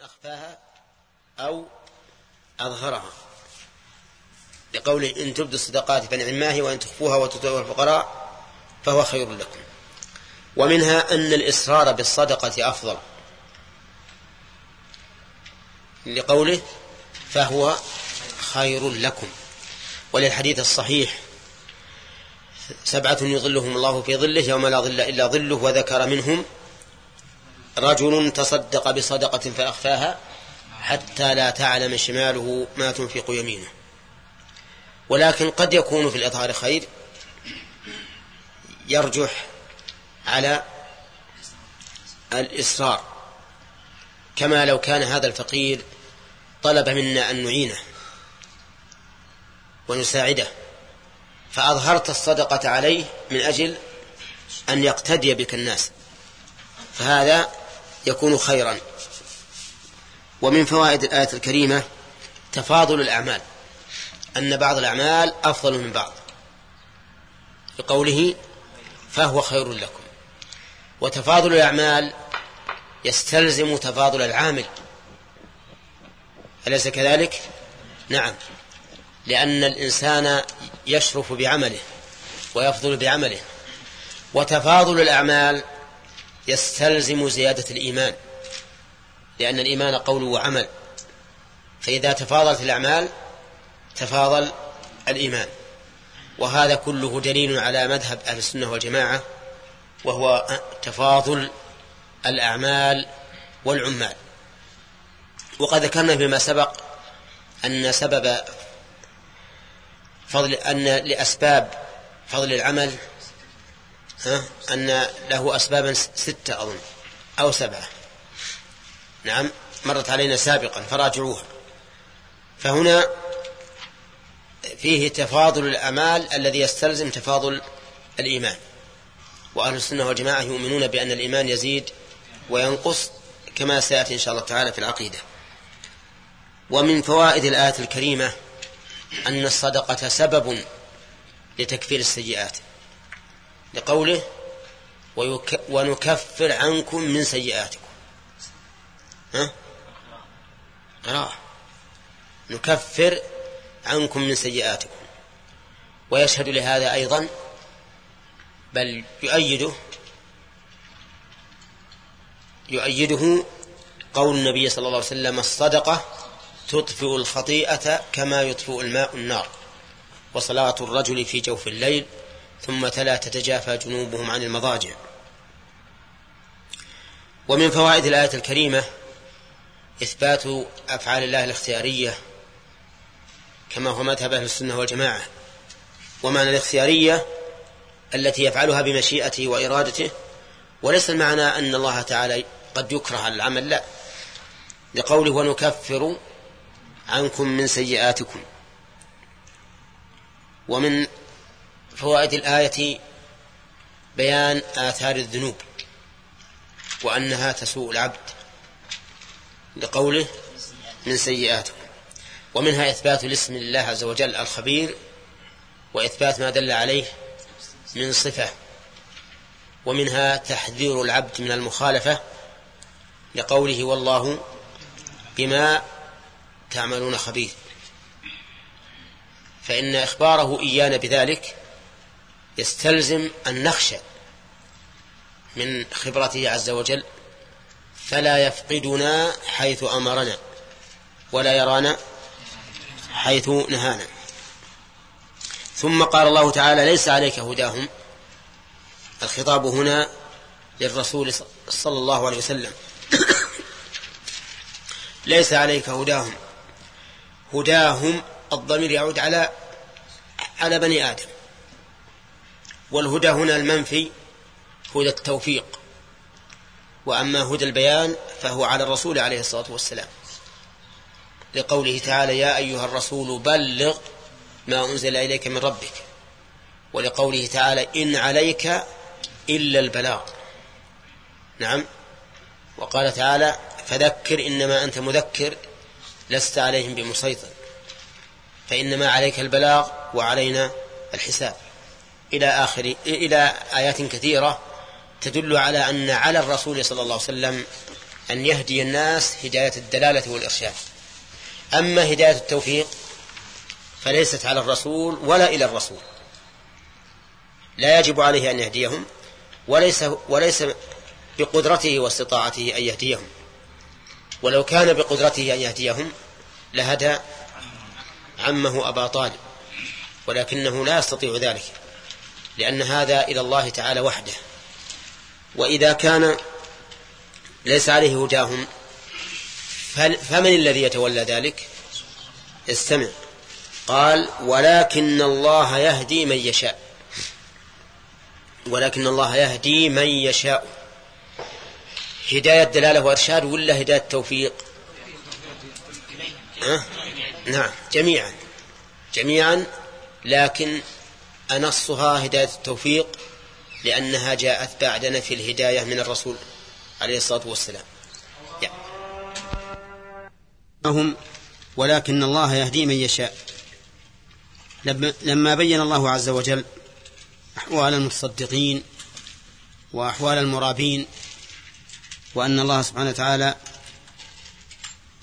أخفاها أو أظهرها. لقوله إن تبدوا الصدقات فنعم ما هي وإن تخفوها وتؤتوها الفقراء فهو خير لكم. ومنها أن الإصرار بالصدقة أفضل. لقوله فهو خير لكم. وللحديث الصحيح سبعة يظلهم الله في ظله يوم لا ظل إلا ظله وذكر منهم رجل تصدق بصدقة فأخفاها حتى لا تعلم شماله ما تنفق يمينه. ولكن قد يكون في الإظهار خير يرجح على الإصرار. كما لو كان هذا الفقير طلب منا أن نعينه ونساعده فأظهرت الصدقة عليه من أجل أن يقتدي بك الناس. فهذا يكون خيرا. ومن فوائد الآية الكريمة تفاضل الأعمال. أن بعض الأعمال أفضل من بعض. بقوله فهو خير لكم. وتفاضل الأعمال يستلزم تفاضل العامل. أليس كذلك؟ نعم. لأن الإنسان يشرف بعمله ويفضل بعمله. وتفاضل الأعمال يستلزم زيادة الإيمان لأن الإيمان قول وعمل. فإذا تفاضلت الأعمال تفاضل الإيمان. وهذا كله دليل على مذهب أهل السنة والجماعة وهو تفاضل الأعمال والعمال. وقد ذكرنا فيما سبق أن سبب فضل أن لأسباب فضل العمل أن له أسبابا ستة أظن أو سبعة. نعم مرت علينا سابقا فراجعوها. فهنا فيه تفاضل الأعمال الذي يستلزم تفاضل الإيمان. وأهل السنة والجماعة يؤمنون بأن الإيمان يزيد وينقص كما سيأتي إن شاء الله تعالى في العقيدة. ومن فوائد الآية الكريمة أن الصدقة سبب لتكفير السيئات. لقوله ونكفر عنكم من سيئاتكم. ها؟ قراءة نكفر عنكم من سيئاتكم. ويشهد لهذا أيضا بل يؤيده يؤيده قول النبي صلى الله عليه وسلم الصدقة تطفئ الخطيئة كما يطفئ الماء النار. وصلاة الرجل في جوف الليل ثم تلا تتجافى جنوبهم عن المضاجع. ومن فوائد الآية الكريمة إثبات أفعال الله الاختيارية كما هو مذهب أهل السنة والجماعة ومعنى الاختيارية التي يفعلها بمشيئته وإرادته وليس المعنى أن الله تعالى قد يكره العمل لا. لقوله ونكفر عنكم من سيئاتكم. ومن فوائد الآية بيان آثار الذنوب وأنها تسوء العبد لقوله من سيئاتكم. ومنها إثبات الاسم لله عز وجل الخبير وإثبات ما دل عليه من صفة. ومنها تحذير العبد من المخالفة لقوله والله بما تعملون خبير. فإن إخباره إيانا بذلك يستلزم أن نخشى من خبرته عز وجل فلا يفقدنا حيث أمرنا ولا يرانا حيث نهانا. ثم قال الله تعالى ليس عليك هداهم. الخطاب هنا للرسول صلى الله عليه وسلم. ليس عليك هداهم. هداهم الضمير يعود على على بني آدم. والهدى هنا المنفي هدى التوفيق. وأما هدى البيان فهو على الرسول عليه الصلاة والسلام. لقوله تعالى يا أيها الرسول بلغ ما أنزل إليك من ربك ولقوله تعالى إن عليك إلا البلاغ نعم. وقال تعالى فذكر إنما أنت مذكر لست عليهم بمسيطر فإنما عليك البلاغ وعلينا الحساب. إلى آخر إلى آيات كثيرة تدل على أن على الرسول صلى الله عليه وسلم أن يهدي الناس هداية الدلالة والإرشاد. أما هداية التوفيق فليست على الرسول ولا إلى الرسول. لا يجب عليه أن يهديهم وليس وليس بقدرته واستطاعته أن يهديهم. ولو كان بقدرته أن يهديهم لهدى عمه أبا طالب ولكنه لا يستطيع ذلك. لأن هذا إلى الله تعالى وحده. وإذا كان ليس عليه هداهم فمن الذي يتولى ذلك؟ استمع. قال ولكن الله يهدي من يشاء. ولكن الله يهدي من يشاء. هداية دلالة وإرشاد ولا هداية توفيق؟ أه؟ نعم جميعا. جميعا لكن أنصها هداية التوفيق لأنها جاءت بعد نفي الهداية من الرسول عليه الصلاة والسلام. هم ولكن الله يهدي من يشاء. لما بين الله عز وجل أحوال المتصدقين وأحوال المرابين وأن الله سبحانه وتعالى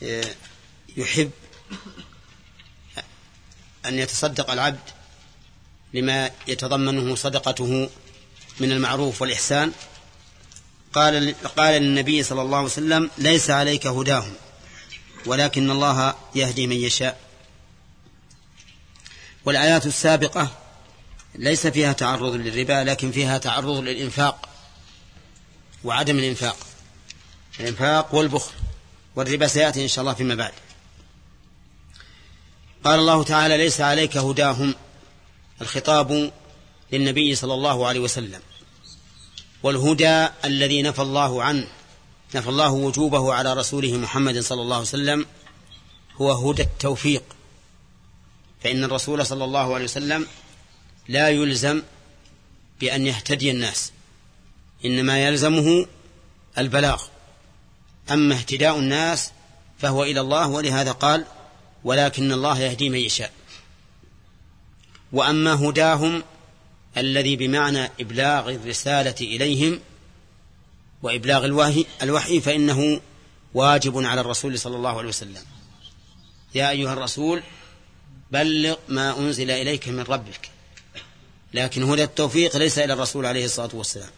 آه، يحب أن يتصدق العبد لما يتضمنه صدقته من المعروف والإحسان. قال قال للنبي صلى الله عليه وسلم ليس عليك هداهم ولكن الله يهدي من يشاء. والآيات السابقة ليس فيها تعرض للربا لكن فيها تعرض للإنفاق وعدم الإنفاق. الإنفاق والبخل والربا سيأتي إن شاء الله فيما بعد. قال الله تعالى ليس عليك هداهم الخطاب للنبي صلى الله عليه وسلم والهدى الذي نفى الله عنه نفى الله وجوبه على رسوله محمد صلى الله عليه وسلم هو هدى التوفيق. فإن الرسول صلى الله عليه وسلم لا يلزم بأن يهتدي الناس إنما يلزمه البلاغ. أما اهتداء الناس فهو إلى الله ولهذا قال ولكن الله يهدي من يشاء. وأما هداهم الذي بمعنى إبلاغ الرسالة إليهم وإبلاغ الوحي, الوحي فإنه واجب على الرسول صلى الله عليه وسلم. يا أيها الرسول بلغ ما أنزل إليك من ربك. لكن هدى التوفيق ليس إلى الرسول عليه الصلاة والسلام.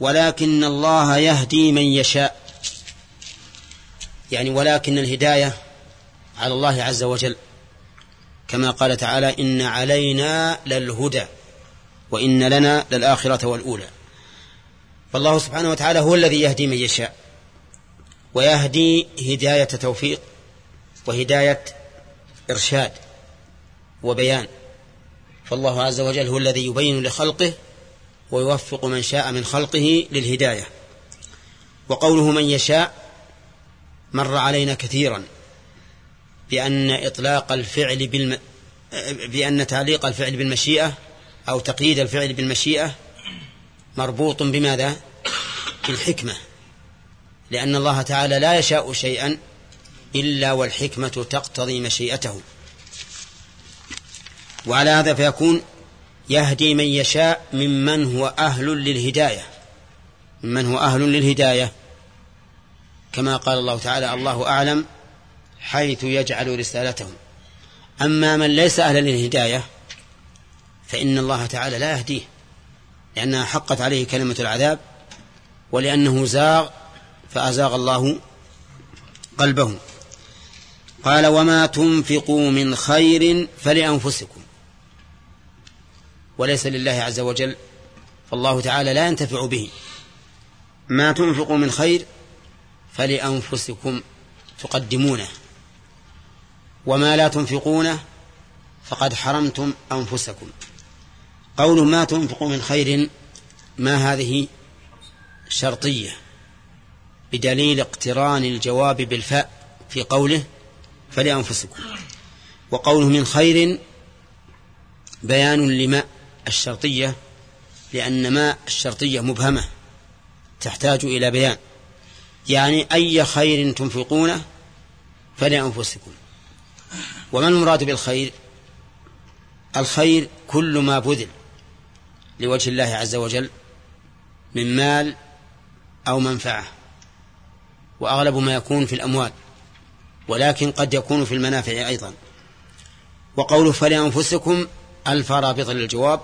ولكن الله يهدي من يشاء. يعني ولكن الهداية على الله عز وجل. كما قال تعالى إن علينا للهدى وإن لنا للآخرة والأولى. فالله سبحانه وتعالى هو الذي يهدي من يشاء ويهدي هداية توفيق وهداية إرشاد وبيان. فالله عز وجل هو الذي يبين لخلقه ويوفق من شاء من خلقه للهداية. وقوله من يشاء مر علينا كثيرا. بأن إطلاق الفعل بالم... بأن تعليق الفعل بالمشيئة أو تقييد الفعل بالمشيئة مربوط بماذا؟ بالحكمة. لأن الله تعالى لا يشاء شيئا إلا والحكمة تقتضي مشيئته. وعلى هذا فيكون يهدي من يشاء ممن هو أهل للهداية. ممن هو أهل للهداية. كما قال الله تعالى الله أعلم حيث يجعل رسالته أما من ليس أهلا للهداية فإن الله تعالى لا يهديه لأنها حقت عليه كلمة العذاب ولأنه زاغ فأزاغ الله قلبه. قال وما تنفقوا من خير فلأنفسكم. وليس لله عز وجل فالله تعالى لا ينتفع به. ما تنفقوا من خير فلأنفسكم تقدمونه. وما لا تنفقونه فقد حرمتم أنفسكم. قول ما تنفقوا من خير ما هذه شرطية بدليل اقتران الجواب بالفاء في قوله فلأنفسكم. وقوله من خير بيان لما الشرطية لأن ما الشرطية مبهمة تحتاج إلى بيان. يعني أي خير تنفقونه فلأنفسكم. وما المراد بالخير؟ الخير كل ما بذل لوجه الله عز وجل من مال أو منفعة وأغلب ما يكون في الأموال ولكن قد يكون في المنافع أيضا. وقوله فلأنفسكم ألف رابط للجواب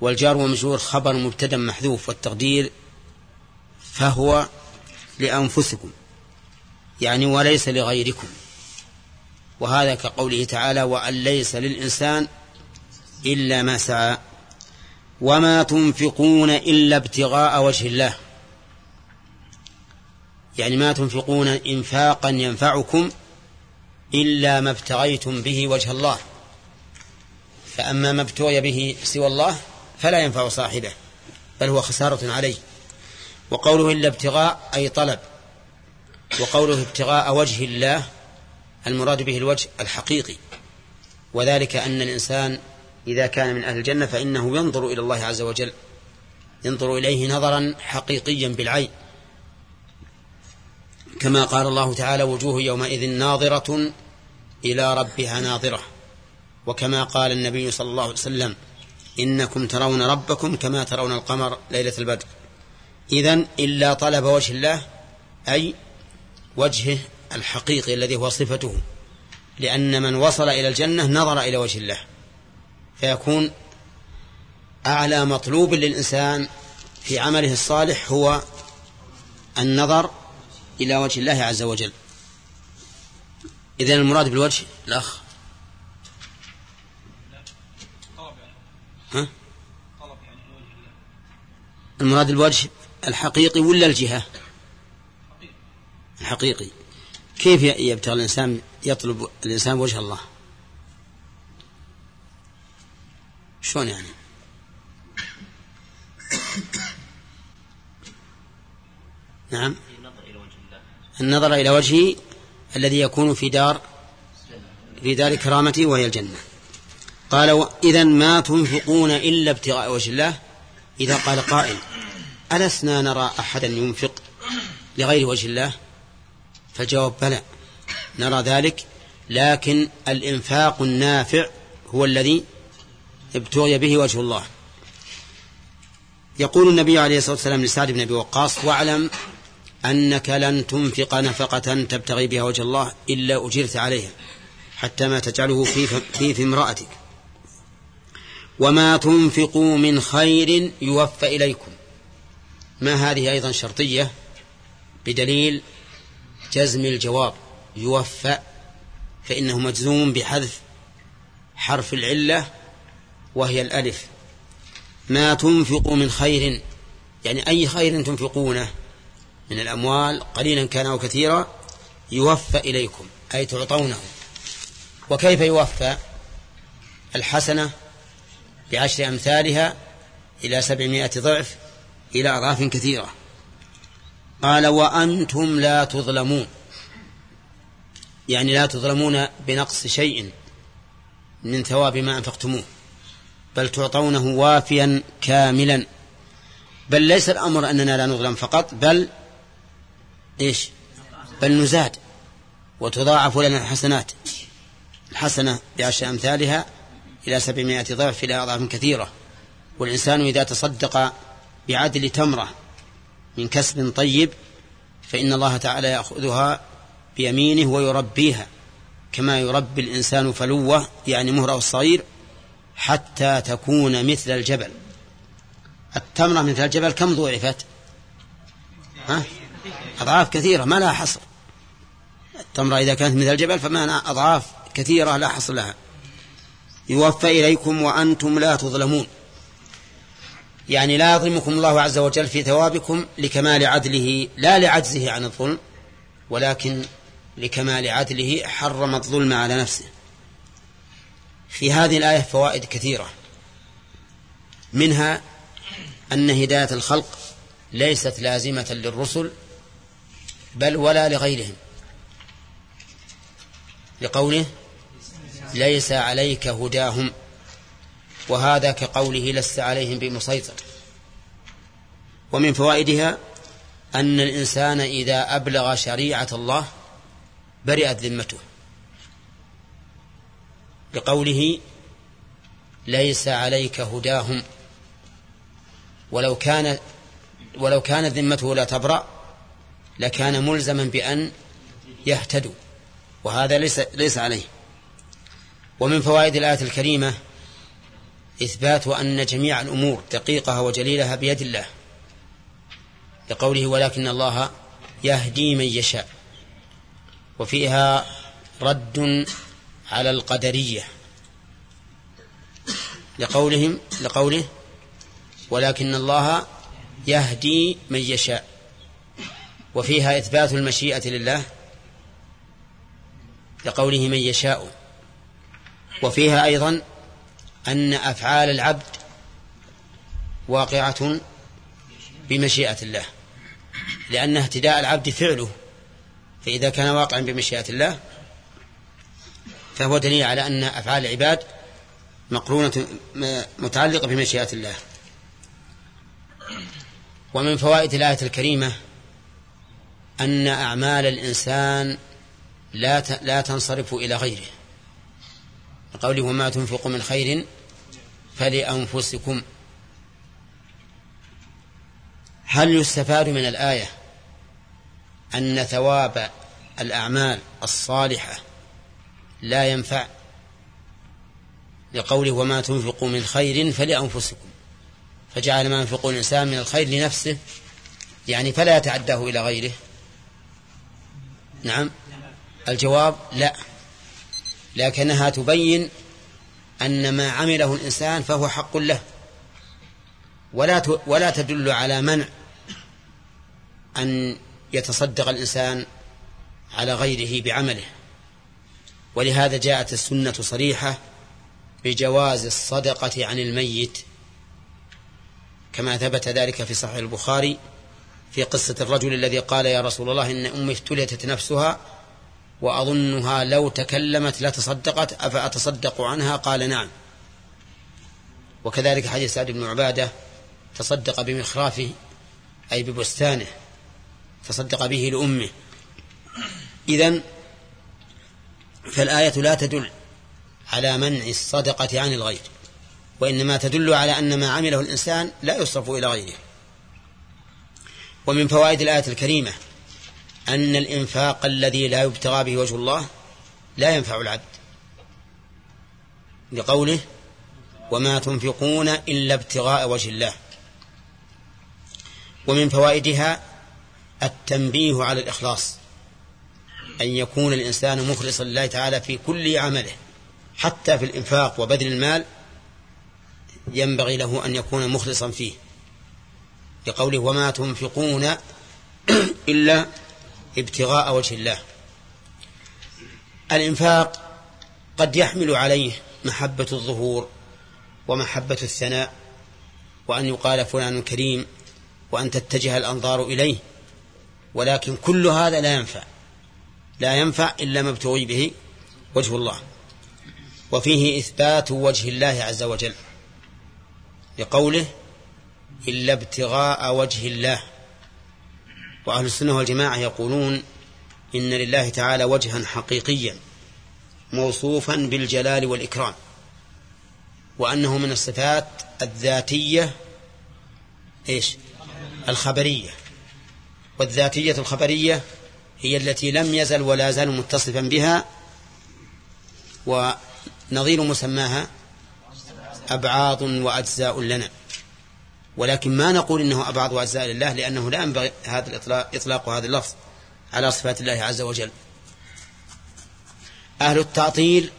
والجار ومجرور خبر مبتدأ محذوف والتقدير فهو لأنفسكم يعني وليس لغيركم. وهذا كقوله تعالى وأن ليس للإنسان إلا ما سعى وما تنفقون إلا ابتغاء وجه الله. يعني ما تنفقون إنفاقا ينفعكم إلا ما ابتغيتم به وجه الله. فأما ما ابتغي به سوى الله فلا ينفع صاحبه بل هو خسارة عليه. وقوله إلا ابتغاء أي طلب وقوله ابتغاء وجه الله المراد به الوجه الحقيقي. وذلك أن الإنسان إذا كان من أهل الجنة فإنه ينظر إلى الله عز وجل ينظر إليه نظرا حقيقيا بالعين. كما قال الله تعالى وجوه يومئذ ناظرة إلى ربها ناظرة وكما قال النبي صلى الله عليه وسلم إنكم ترون ربكم كما ترون القمر ليلة البدر إذن إلا طلب وجه الله أي وجهه الحقيقي الذي هو صفته. لأن من وصل إلى الجنة نظر إلى وجه الله. فيكون أعلى مطلوب للإنسان في عمله الصالح هو النظر إلى وجه الله عز وجل. إذن المراد بالوجه الأخ. ها؟ المراد الوجه الحقيقي ولا الجهة؟ الحقيقي. كيف يبتغي الإنسان يطلب الإنسان وجه الله؟ شلون يعني؟ نعم. النظر إلى وجهه الذي يكون في دار في دار كرامته وهي الجنة. قال إذا ما تنفقون إلا ابتغاء وجه الله؟ إذا قال قائل ألسنا نرى أحدا ينفق لغير وجه الله؟ فالجواب بلى. نرى ذلك لكن الإنفاق النافع هو الذي ابتغي به وجه الله. يقول النبي عليه الصلاة والسلام لسعد بن أبي وقاص واعلم أنك لن تنفق نفقة تبتغي بها وجه الله إلا أجرت عليها حتى ما تجعله في, في, في امرأتك. وما تنفقوا من خير يوفى إليكم. ما هذه أيضا شرطية بدليل جزم الجواب يوفى فإنه مجزوم بحذف حرف العلة وهي الألف. ما تنفقوا من خير يعني أي خير تنفقونه من الأموال قليلا كان أو كثيرا يوفى إليكم أي تعطونه. وكيف يوفى؟ الحسنة بعشر أمثالها إلى سبعمائة ضعف إلى أضعاف كثيرة. قال وأنتم لا تظلمون. يعني لا تظلمون بنقص شيء من ثواب ما أنفقتموه. بل تعطونه وافيا كاملا. بل ليس الأمر أننا لا نظلم فقط بل إيش؟ بل نزاد وتضاعف لنا الحسنات. الحسنة بعشر أمثالها إلى سبعمائة ضعف إلى أضعاف كثيرة. والإنسان إذا تصدق بعدل تمرة من كسب طيب فإن الله تعالى يأخذها بيمينه ويربيها كما يربي الإنسان فلوة يعني مهره الصغير حتى تكون مثل الجبل. التمرة مثل الجبل كم ضعفت؟ ها؟ أضعاف كثيرة ما لها حصر. التمرة إذا كانت مثل الجبل فما أضعاف كثيرة لا حصر لها. يوفى إليكم وأنتم لا تظلمون. يعني لا يظلمكم الله عز وجل في ثوابكم لكمال عدله لا لعجزه عن الظلم ولكن لكمال عدله حرم الظلم على نفسه. في هذه الآية فوائد كثيرة. منها أن هداية الخلق ليست لازمة للرسل بل ولا لغيرهم. لقوله ليس عليك هداهم. وهذا كقوله لست عليهم بمسيطر. ومن فوائدها أن الإنسان إذا أبلغ شريعة الله برئت ذمته. لقوله ليس عليك هداهم. ولو كان ولو كانت ذمته لا تبرأ لكان ملزما بأن يهتدوا. وهذا ليس ليس عليه. ومن فوائد الآية الكريمة إثبات أن جميع الأمور دقيقها وجليلها بيد الله لقوله ولكن الله يهدي من يشاء وفيها رد على القدرية لقولهم لقوله ولكن الله يهدي من يشاء وفيها إثبات المشيئة لله لقوله من يشاء وفيها أيضا أن أفعال العبد واقعة بمشيئة الله لأن اهتداء العبد فعله فإذا كان واقعا بمشيئة الله فهو دليل على أن أفعال العباد مقرونة متعلقة بمشيئة الله. ومن فوائد الآية الكريمة أن أعمال الإنسان لا لا تنصرف إلى غيره. قوله وما تنفق من خير فلأنفسكم. هل يستفاد من الآية أن ثواب الأعمال الصالحة لا ينفع؟ لقوله وما تنفقوا من خير فلأنفسكم. فجعل ما ينفقه الإنسان من الخير لنفسه يعني فلا يتعداه إلى غيره. نعم. الجواب لا. لكنها تبين أن ما عمله الإنسان فهو حق له. ولا ولا تدل على منع أن يتصدق الإنسان على غيره بعمله. ولهذا جاءت السنة صريحة بجواز الصدقة عن الميت كما ثبت ذلك في صحيح البخاري في قصة الرجل الذي قال يا رسول الله إن أمي افتلتت نفسها وأظنها لو تكلمت لتصدقت أفأتصدق عنها؟ قال نعم. وكذلك حديث سعد بن عبادة تصدق بمخرافه أي ببستانه تصدق به لأمه. إذن فالآية لا تدل على منع الصدقة عن الغير وإنما تدل على أن ما عمله الإنسان لا يصرف إلى غيره. ومن فوائد الآية الكريمة أن الإنفاق الذي لا يبتغى به وجه الله لا ينفع العبد. لقوله وما تنفقون إلا ابتغاء وجه الله. ومن فوائدها التنبيه على الإخلاص أن يكون الإنسان مخلصا لله تعالى في كل عمله حتى في الإنفاق وبذل المال ينبغي له أن يكون مخلصا فيه. لقوله وما تنفقون إلا ابتغاء وجه الله. الإنفاق قد يحمل عليه محبة الظهور ومحبة الثناء وأن يقال فلان كريم وأن تتجه الأنظار إليه ولكن كل هذا لا ينفع. لا ينفع إلا ما ابتغي به وجه الله. وفيه إثبات وجه الله عز وجل لقوله إلا ابتغاء وجه الله وأهل السنة والجماعة يقولون إن لله تعالى وجها حقيقيا موصوفا بالجلال والإكرام وأنه من الصفات الذاتية إيش؟ الخبرية. والذاتية الخبرية هي التي لم يزل ولا زال متصفا بها ونظير مسماها أبعاض وأجزاء لنا. ولكن ما نقول إنه أبعض وأجزاء لله لأنه لا ينبغي هذا الإطلاق إطلاق هذا اللفظ على صفات الله عز وجل. أهل التعطيل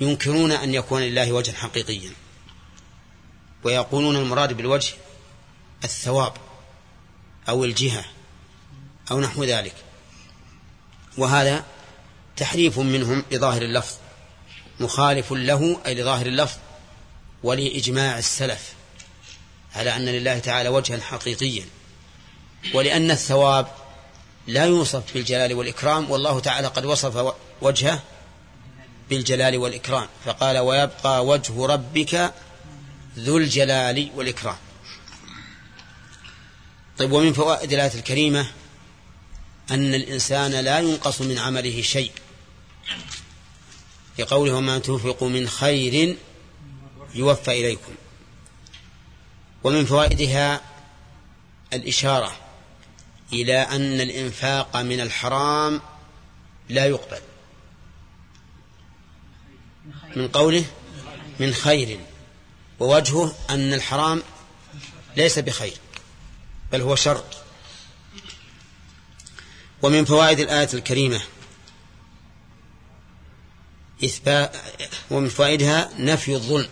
ينكرون أن يكون لله وجه حقيقيا ويقولون المراد بالوجه الثواب أو الجهة أو نحو ذلك. وهذا تحريف منهم لظاهر اللفظ مخالف له أي لظاهر اللفظ ولإجماع السلف. على أن لله تعالى وجها حقيقيا. ولأن الثواب لا يوصف بالجلال والإكرام والله تعالى قد وصف وجهه بالجلال والإكرام فقال ويبقى وجه ربك ذو الجلال والإكرام. طيب ومن فوائد الآية الكريمة أن الإنسان لا ينقص من عمله شيء. لقوله وما تنفقوا من خير يوفى إليكم. ومن فوائدها الإشارة إلى أن الإنفاق من الحرام لا يقبل. من قوله من خير ووجهه أن الحرام ليس بخير بل هو شر. ومن فوائد الآية الكريمة إثبات ومن فوائدها نفي الظلم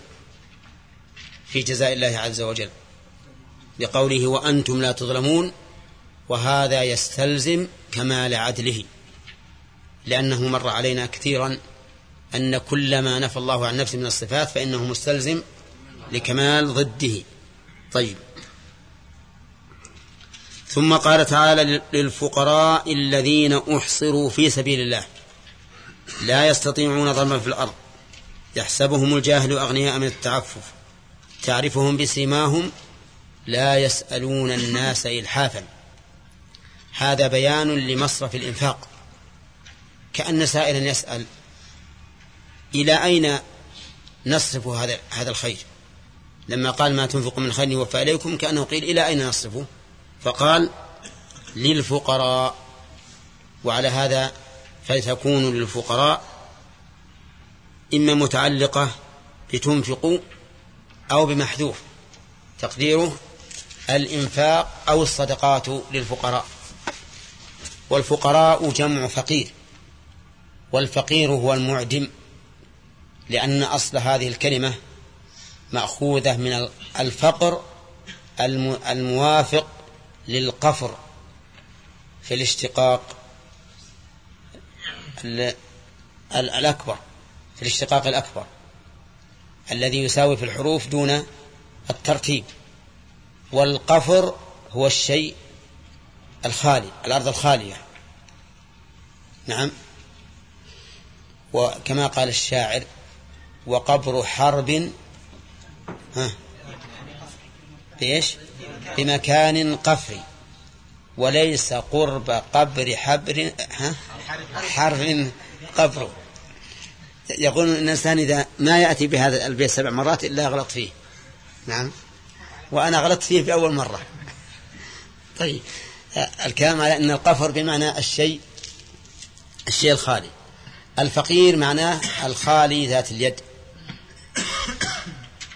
في جزاء الله عز وجل. لقوله وأنتم لا تظلمون وهذا يستلزم كمال عدله لأنه مر علينا كثيرا أن كل ما نفى الله عن نفسه من الصفات فإنه مستلزم لكمال ضده. طيب. ثم قال تعالى للفقراء الذين أحصروا في سبيل الله لا يستطيعون ضربا في الأرض يحسبهم الجاهل أغنياء من التعفف تعرفهم بسيماهم لا يسألون الناس إلحافا. هذا بيان لمصرف الإنفاق. كأن سائلا يسأل إلى أين نصرف هذا هذا الخير؟ لما قال ما تنفق من خير يوفى إليكم كأنه قيل إلى أين نصرفه فقال للفقراء. وعلى هذا فتكون للفقراء إما متعلقة بتنفقوا أو بمحذوف. تقديره الإنفاق أو الصدقات للفقراء. والفقراء جمع فقير والفقير هو المعدم لأن أصل هذه الكلمة مأخوذة من الفقر الموافق للقفر في الاشتقاق الأكبر في الاشتقاق الأكبر الذي يساوي في الحروف دون الترتيب. والقفر هو الشيء الخالي الأرض الخالية. نعم. وكما قال الشاعر وقبر حرب ها بإيش؟ بمكان قفري وليس قرب قبر حبر ها حرب قبره يقول الإنسان إذا ما يأتي بهذا البيت سبع مرات إلا غلط فيه. نعم. وأنا غلطت فيه في أول مرة. طيب الكلام على أن القفر بمعنى الشيء الشيء الخالي. الفقير معناه الخالي ذات اليد.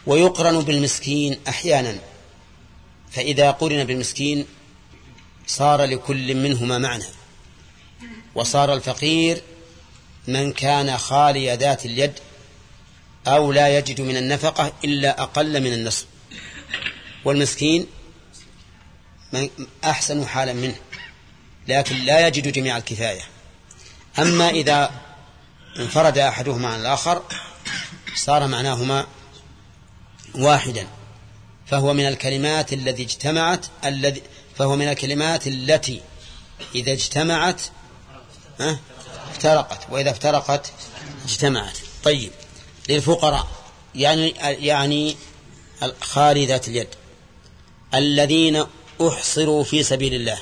ويقرن بالمسكين أحيانا. فإذا قرن بالمسكين صار لكل منهما معنى. وصار الفقير من كان خالي ذات اليد أو لا يجد من النفقة إلا أقل من النصف. والمسكين من أحسن حالا منه لكن لا يجد جميع الكفاية. أما إذا انفرد أحدهما عن الآخر صار معناهما واحدا فهو من الكلمات الذي اجتمعت الذي فهو من الكلمات التي إذا اجتمعت افترقت وإذا افترقت اجتمعت. طيب للفقراء يعني يعني خالي ذات اليد. الذين أحصروا في سبيل الله.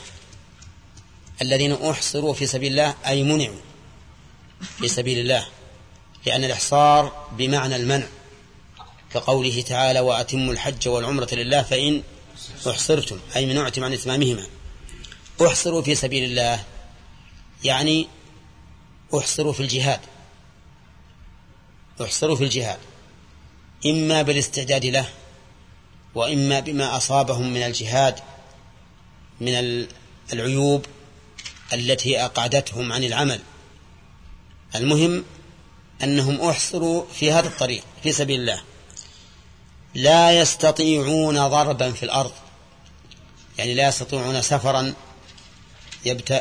الذين أحصروا في سبيل الله أي منعوا في سبيل الله لأن الإحصار بمعنى المنع كقوله تعالى وأتموا الحج والعمرة لله فإن أحصرتم. أي منعتم عن إتمامهما. أحصروا في سبيل الله يعني أحصروا في الجهاد. أحصروا في الجهاد إما بالاستعداد له وإما بما أصابهم من الجهاد من العيوب التي أقعدتهم عن العمل. المهم أنهم أحصروا في هذا الطريق في سبيل الله. لا يستطيعون ضربا في الأرض. يعني لا يستطيعون سفرا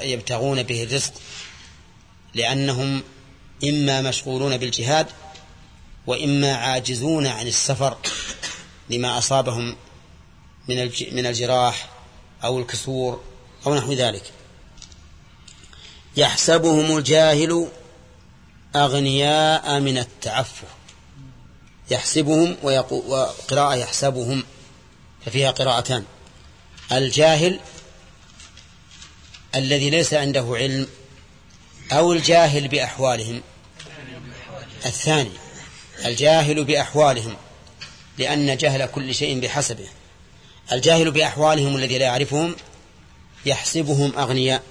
يبتغون به الرزق لأنهم إما مشغولون بالجهاد وإما عاجزون عن السفر. لما أصابهم من من الجراح أو الكسور أو نحو ذلك. يحسبهم الجاهل أغنياء من التعفف. يحسبهم وقراءة يحسبهم ففيها قراءتان. الجاهل الذي ليس عنده علم أو الجاهل بأحوالهم. الثاني الجاهل بأحوالهم. لأن جهل كل شيء بحسبه. الجاهل بأحوالهم الذي لا يعرفهم يحسبهم أغنياء.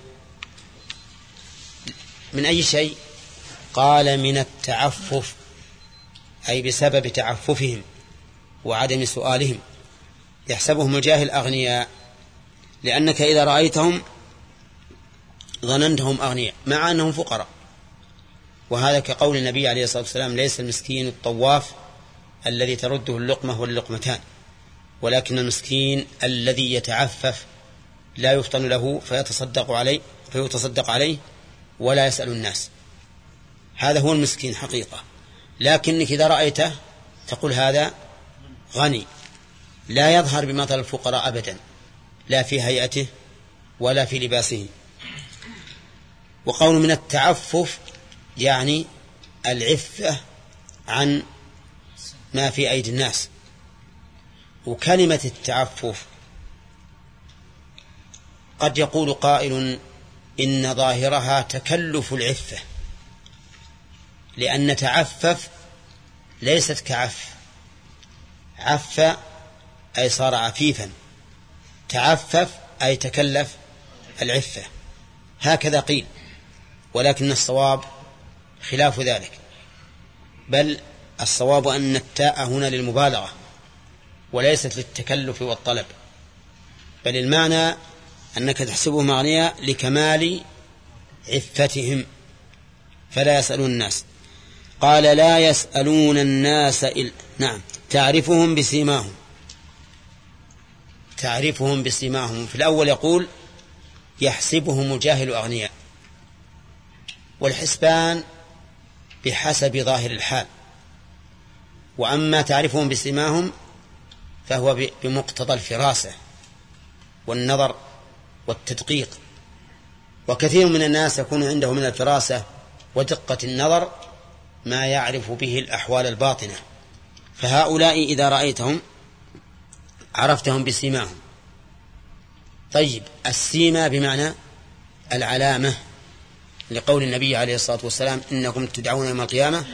من أي شيء؟ قال من التعفف أي بسبب تعففهم وعدم سؤالهم. يحسبهم الجاهل أغنياء لأنك إذا رأيتهم ظننتهم أغنياء مع أنهم فقراء. وهذا كقول النبي عليه الصلاة والسلام ليس المسكين الطواف الذي ترده اللقمة واللقمتان ولكن المسكين الذي يتعفف لا يفطن له فيتصدق عليه فيتصدق عليه ولا يسأل الناس. هذا هو المسكين حقيقة. لكنك إذا رأيته تقول هذا غني لا يظهر بمثل الفقراء أبدا لا في هيئته ولا في لباسه. وقول من التعفف يعني العفة عن ما في أيدي الناس. وكلمة التعفف. قد يقول قائل إن ظاهرها تكلف العفة. لأن تعفف ليست كعف. عف أي صار عفيفا. تعفف أي تكلف العفة. هكذا قيل. ولكن الصواب خلاف ذلك. بل الصواب أن التاء هنا للمبالغة وليست للتكلف والطلب بل المعنى أنك تحسبهم أغنياء لكمال عفتهم فلا يسألون الناس. قال لا يسألون الناس إل... نعم تعرفهم بسيماهم. تعرفهم بسيماهم. في الأول يقول يحسبهم الجاهل أغنياء والحسبان بحسب ظاهر الحال. وأما تعرفهم بسيماهم فهو بمقتضى الفراسة والنظر والتدقيق. وكثير من الناس يكون عنده من الفراسة ودقة النظر ما يعرف به الأحوال الباطنة. فهؤلاء إذا رأيتهم عرفتهم بسيماهم طيب السيما بمعنى العلامة لقول النبي عليه الصلاة والسلام إنكم تدعون يوم القيامة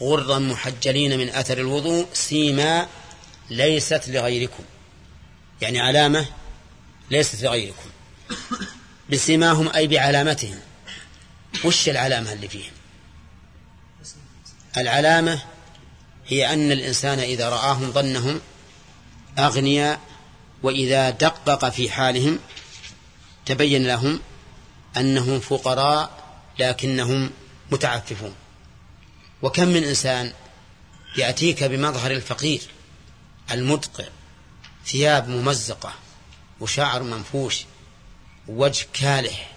غرا محجلين من أثر الوضوء سيما ليست لغيركم. يعني علامة ليست لغيركم. بسيماهم أي بعلامتهم. وش العلامة اللي فيهم؟ العلامة هي أن الإنسان إذا رآهم ظنهم أغنياء وإذا دقق في حالهم تبين لهم أنهم فقراء لكنهم متعففون. وكم من إنسان يأتيك بمظهر الفقير المدقع ثياب ممزقة وشعر منفوش وجه كالح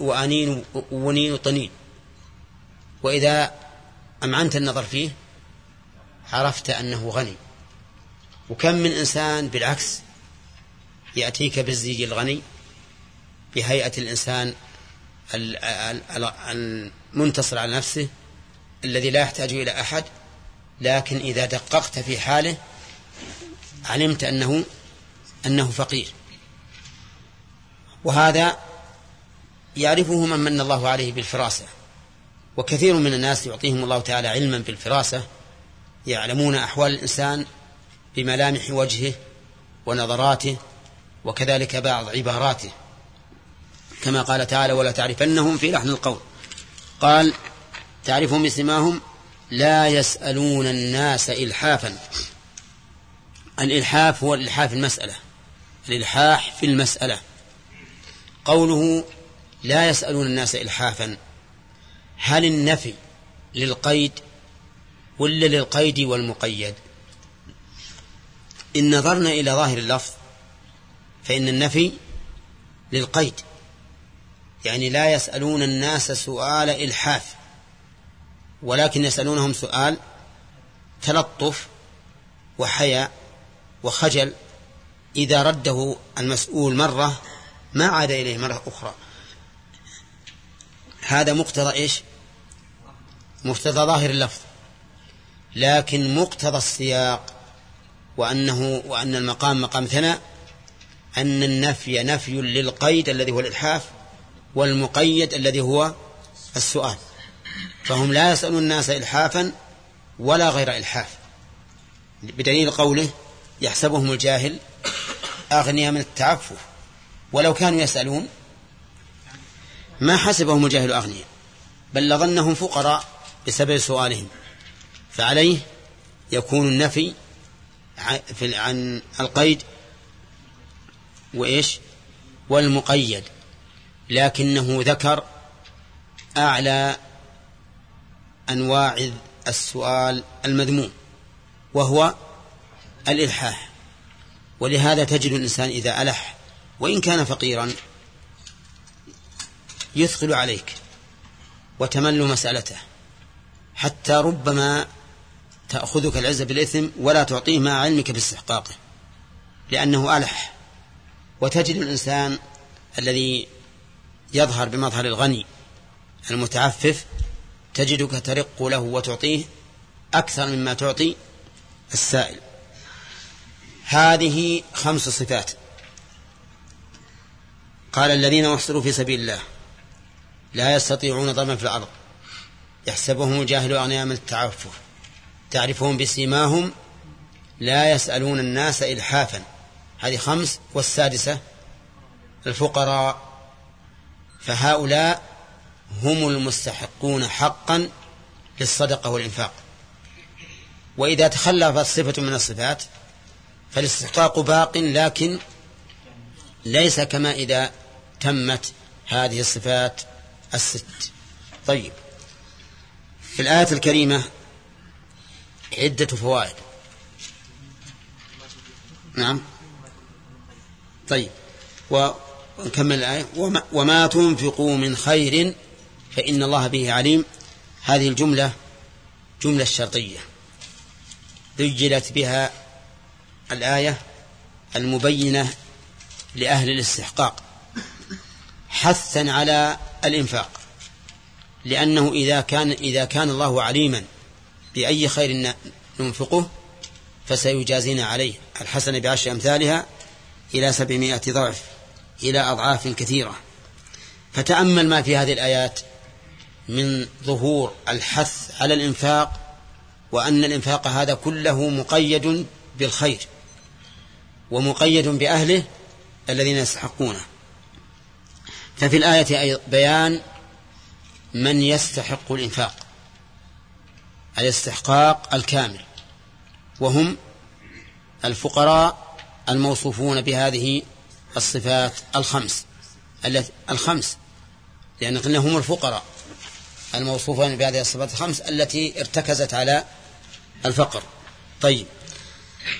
وأنين ونين طنين وإذا أمعنت النظر فيه عرفت أنه غني. وكم من إنسان بالعكس يأتيك بالزي الغني بهيئة الإنسان المنتصر على نفسه الذي لا يحتاج إلى أحد لكن إذا دققت في حاله علمت أنه أنه فقير. وهذا يعرفه من من الله عليه بالفراسة. وكثير من الناس يعطيهم الله تعالى علما بالفراسة يعلمون أحوال الإنسان بملامح وجهه ونظراته وكذلك بعض عباراته. كما قال تعالى ولا تعرفنهم في لحن القول قال تعرفهم بسماهم لا يسألون الناس إلحافا. الإلحاف هو الإلحاف في المسألة. الإلحاح في المسألة. قوله لا يسألون الناس إلحافا. هل النفي للقيد ولا للقيد والمقيد؟ إن نظرنا إلى ظاهر اللفظ فإن النفي للقيد. يعني لا يسألون الناس سؤال إلحاف. ولكن يسألونهم سؤال تلطف وحياء وخجل إذا رده المسؤول مرة ما عاد إليه مرة أخرى. هذا مقتضى إيش؟ مقتضى ظاهر اللفظ. لكن مقتضى السياق وأنه وأن المقام مقام ثناء أن النفي نفي للقيد الذي هو الإلحاف والمقيد الذي هو السؤال. فهم لا يسألون الناس إلحافا ولا غير إلحاف. بدليل قوله يحسبهم الجاهل أغنياء من التعفف. ولو كانوا يسألون ما حسبهم الجاهل أغنياء بل لظنهم فقراء بسبب سؤالهم. فعليه يكون النفي عن القيد وإيش؟ والمقيد. لكنه ذكر أعلى أنواع السؤال المذموم وهو الإلحاح. ولهذا تجد الإنسان إذا ألح وإن كان فقيرا يثقل عليك وتمل مسألته حتى ربما تأخذك العزة بالإثم ولا تعطيه مع علمك باستحقاقه لأنه ألح. وتجد الإنسان الذي يظهر بمظهر الغني المتعفف تجدك ترق له وتعطيه أكثر مما تعطي السائل. هذه خمس صفات. قال الذين أحصروا في سبيل الله لا يستطيعون ضربا في الأرض. يحسبهم الجاهل أغنياء من التعفف. تعرفهم بسيماهم لا يسألون الناس إلحافا. هذه خمس والسادسة الفقراء. فهؤلاء هم المستحقون حقا للصدقة والإنفاق. وإذا تخلفت صفة من الصفات فالاستحقاق باق لكن ليس كما إذا تمت هذه الصفات الست. طيب. في الآية الكريمة عدة فوائد. نعم. طيب. ونكمل الآية. وما, وما تنفقوا من خير فإن الله به عليم. هذه الجملة جملة شرطية ذجلت بها الآية المبينة لأهل الاستحقاق. حثا على الإنفاق. لأنه إذا كان إذا كان الله عليما بأي خير ننفقه فسيجازينا عليه. الحسنة بعشر أمثالها إلى سبعمائة ضعف إلى أضعاف كثيرة. فتأمل ما في هذه الآيات من ظهور الحث على الإنفاق وأن الإنفاق هذا كله مقيد بالخير ومقيد بأهله الذين يستحقونه. ففي الآية بيان من يستحق الإنفاق الاستحقاق الكامل وهم الفقراء الموصوفون بهذه الصفات الخمس الخمس لأن قلنا هم الفقراء. الموصوفون بهذه الصفات الخمس التي ارتكزت على الفقر. طيب.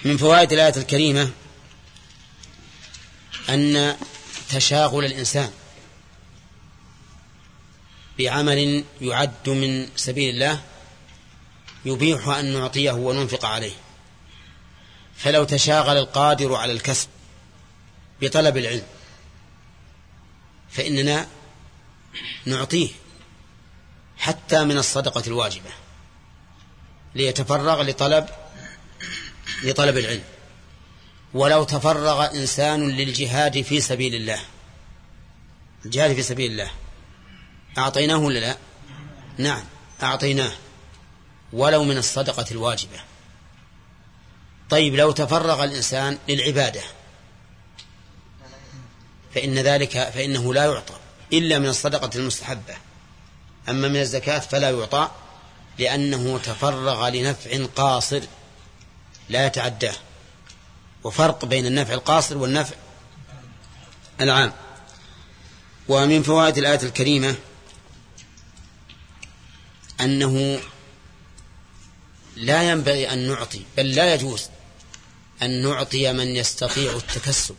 من فوائد الآية الكريمة أن تشاغل الإنسان بعمل يعد من سبيل الله يبيح أن نعطيه وننفق عليه. فلو تشاغل القادر على الكسب بطلب العلم فإننا نعطيه حتى من الصدقة الواجبة ليتفرغ لطلب لطلب العلم. ولو تفرغ إنسان للجهاد في سبيل الله الجهاد في سبيل الله أعطيناه ولا لا؟ نعم أعطيناه. ولو من الصدقة الواجبة. طيب لو تفرغ الإنسان للعبادة فإن ذلك فإنه لا يعطى إلا من الصدقة المستحبة. أما من الزكاة فلا يعطى لأنه تفرغ لنفع قاصر لا يتعداه. وفرق بين النفع القاصر والنفع العام. ومن فوائد الآية الكريمة أنه لا ينبغي أن نعطي بل لا يجوز أن نعطي من يستطيع التكسب.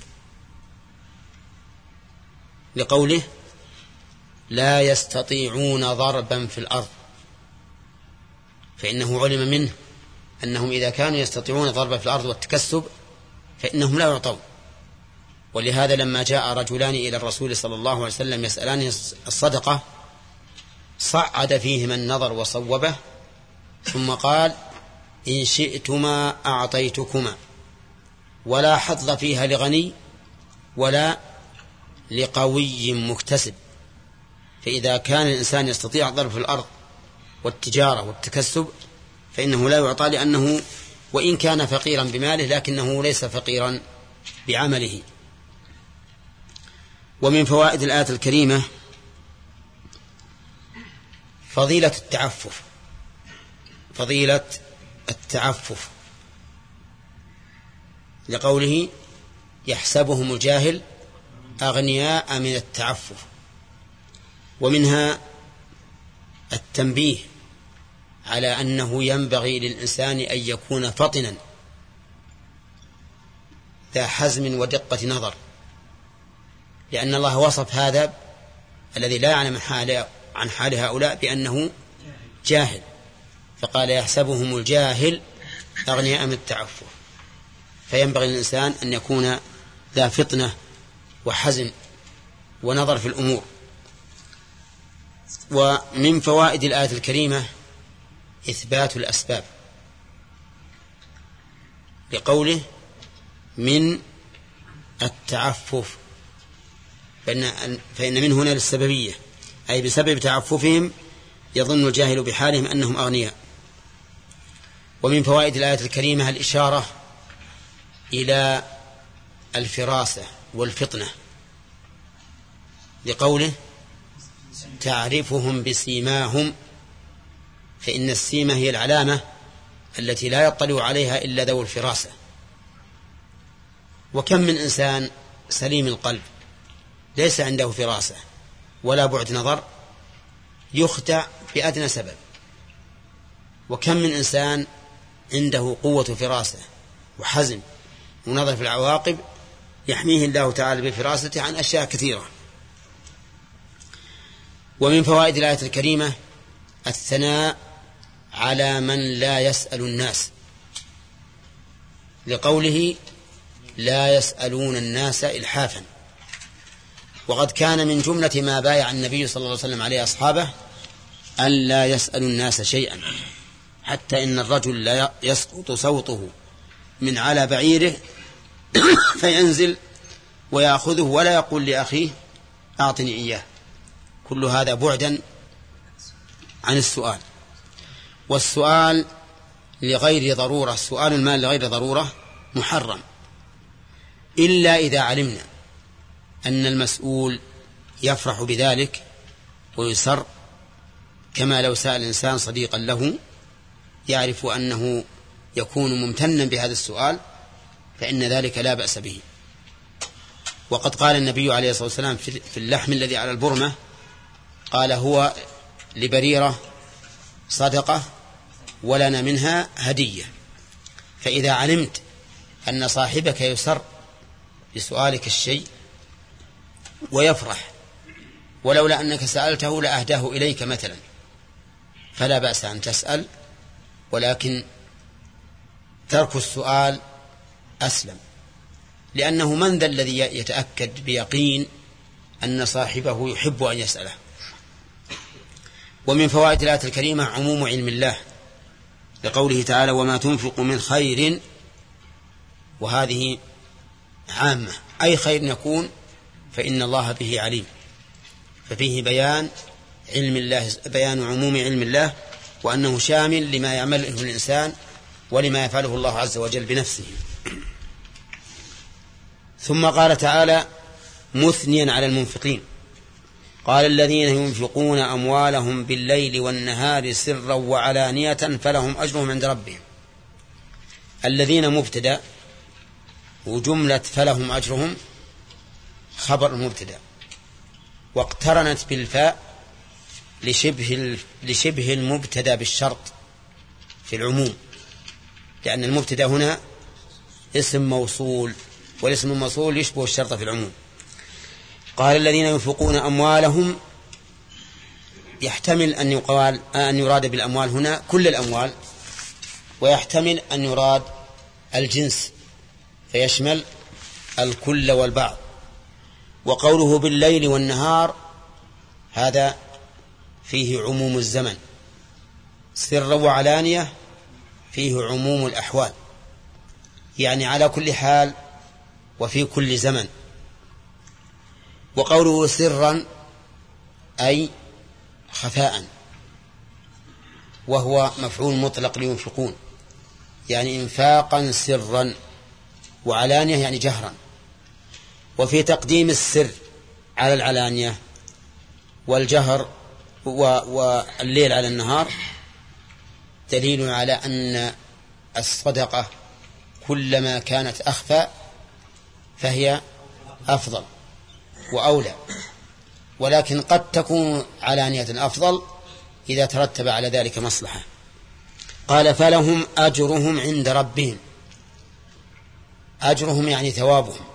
لقوله لا يستطيعون ضربا في الأرض. فإنه علم منه أنهم إذا كانوا يستطيعون ضربا في الأرض والتكسب فإنهم لا يعطون. ولهذا لما جاء رجلان إلى الرسول صلى الله عليه وسلم يسألان الصدقة صعد فيهما النظر وصوبه ثم قال إن شئتما أعطيتكما ولا حظ فيها لغني ولا لقوي مكتسب. فإذا كان الإنسان يستطيع الضرب في الأرض والتجارة والتكسب فإنه لا يعطى لأنه وإن كان فقيرا بماله لكنه ليس فقيرا بعمله. ومن فوائد الآية الكريمة فضيلة التعفف. فضيلة التعفف. لقوله يحسبهم الجاهل أغنياء من التعفف. ومنها التنبيه على أنه ينبغي للإنسان أن يكون فطنا ذا حزم ودقة نظر لأن الله وصف هذا الذي لا يعلم حال عن حال هؤلاء بأنه جاهل فقال يحسبهم الجاهل أغنياء من التعفف. فينبغي للإنسان أن يكون ذا فطنة وحزم ونظر في الأمور. ومن فوائد الآية الكريمة إثبات الأسباب. لقوله من التعفف فإن, فإن من هنا للسببية أي بسبب تعففهم يظن الجاهل بحالهم أنهم أغنياء. ومن فوائد الآية الكريمة الإشارة إلى الفراسة والفطنة لقوله تعرفهم بسيماهم فإن السيمة هي العلامة التي لا يطلع عليها إلا ذو الفراسة. وكم من إنسان سليم القلب ليس عنده فراسة ولا بعد نظر يخدع بأدنى سبب. وكم من إنسان عنده قوة فراسة وحزم ونظر في العواقب يحميه الله تعالى بفراسته عن أشياء كثيرة. ومن فوائد الآية الكريمة الثناء على من لا يسأل الناس. لقوله لا يسألون الناس إلحافا. وقد كان من جملة ما بايع النبي صلى الله عليه وسلم عليه أصحابه أن لا يسأل الناس شيئا حتى إن الرجل لا يسقط صوته من على بعيره فينزل ويأخذه ولا يقول لأخيه أعطني إياه. كل هذا بعدا عن السؤال. والسؤال لغير ضرورة سؤال المال لغير ضرورة محرم. إلا إذا علمنا أن المسؤول يفرح بذلك ويسر كما لو سأل إنسان صديقا له يعرف أنه يكون ممتنا بهذا السؤال فإن ذلك لا بأس به. وقد قال النبي عليه الصلاة والسلام في اللحم الذي على البرمة قال هو لبريرة صدقة ولنا منها هدية. فإذا علمت أن صاحبك يسر بسؤالك الشيء ويفرح ولولا أنك سألته لأهداه إليك مثلا فلا بأس أن تسأل ولكن ترك السؤال أسلم. لأنه من ذا الذي يتأكد بيقين أن صاحبه يحب أن يسأله؟ ومن فوائد الآية الكريمة عموم علم الله لقوله تعالى وما تنفق من خير وهذه عامة أي خير يكون فإن الله به عليم. ففيه بيان علم الله بيان عموم علم الله وأنه شامل لما يعمله الإنسان ولما يفعله الله عز وجل بنفسه. ثم قال تعالى مثنيا على المنفقين قال الذين ينفقون أموالهم بالليل والنهار سرا وعلانية فلهم أجرهم عند ربهم. الذين مبتدأ وجملة فلهم أجرهم خبر المبتدأ واقترنت بالفاء لشبه لشبه المبتدأ بالشرط في العموم لأن المبتدأ هنا اسم موصول والاسم الموصول يشبه الشرط في العموم. قال الذين ينفقون أموالهم يحتمل أن يقال أن يراد بالأموال هنا كل الأموال ويحتمل أن يراد الجنس فيشمل الكل والبعض. وقوله بالليل والنهار هذا فيه عموم الزمن. سرا وعلانية فيه عموم الأحوال. يعني على كل حال وفي كل زمن. وقوله سرا أي خفاء وهو مفعول مطلق لينفقون يعني إنفاقا سرا وعلانية يعني جهرا. وفي تقديم السر على العلانية والجهر والليل على النهار دليل على أن الصدقة كلما كانت أخفى فهي أفضل. وأولى. ولكن قد تكون علانية أفضل إذا ترتب على ذلك مصلحة. قال فلهم أجرهم عند ربهم. أجرهم يعني ثوابهم.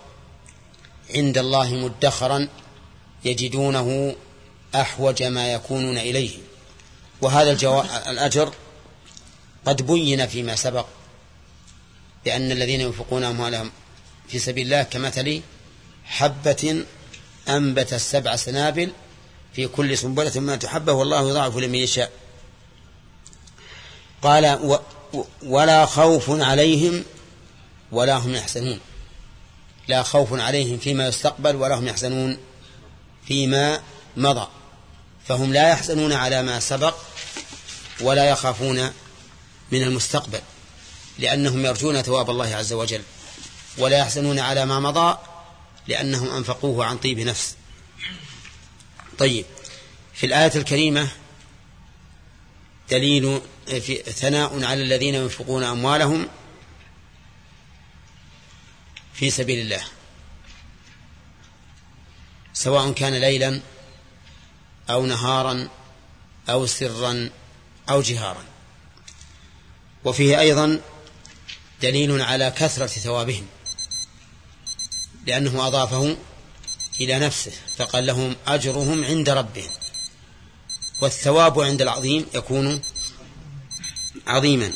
عند الله مدخرا يجدونه أحوج ما يكونون إليه. وهذا الجو... الأجر قد بين فيما سبق بأن الذين ينفقون أموالهم في سبيل الله كمثل حبة أنبت السبع سنابل في كل سنبلة ما تحبه والله يضاعف لمن يشاء. قال و ولا خوف عليهم ولا هم يحزنون. لا خوف عليهم فيما يستقبل ولا هم يحزنون فيما مضى. فهم لا يحزنون على ما سبق ولا يخافون من المستقبل لأنهم يرجون ثواب الله عز وجل ولا يحزنون على ما مضى لأنهم أنفقوه عن طيب نفس. طيب في الآية الكريمة دليل في ثناء على الذين ينفقون أموالهم في سبيل الله. سواء كان ليلا أو نهارا أو سرا أو جهارا. وفيه أيضا دليل على كثرة ثوابهم. لأنه أضافه إلى نفسه فقال لهم أجرهم عند ربهم والثواب عند العظيم يكون عظيما.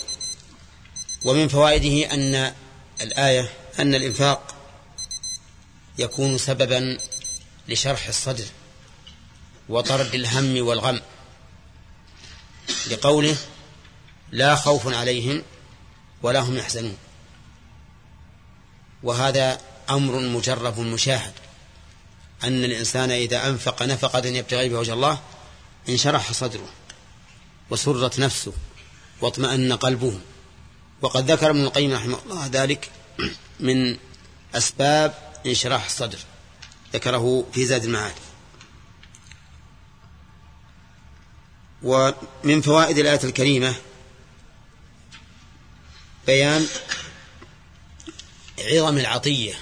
ومن فوائده أن الآية أن الإنفاق يكون سببا لشرح الصدر وطرد الهم والغم لقوله لا خوف عليهم ولا هم يحزنون. وهذا أمر مجرب مشاهد. أن الإنسان إذا أنفق نفقة يبتغي بها وجه الله انشرح صدره وسرت نفسه واطمأن قلبه. وقد ذكر ابن القيم رحمه الله ذلك من أسباب انشراح الصدر. ذكره في زاد المعاد. ومن فوائد الآية الكريمة بيان عظم العطية.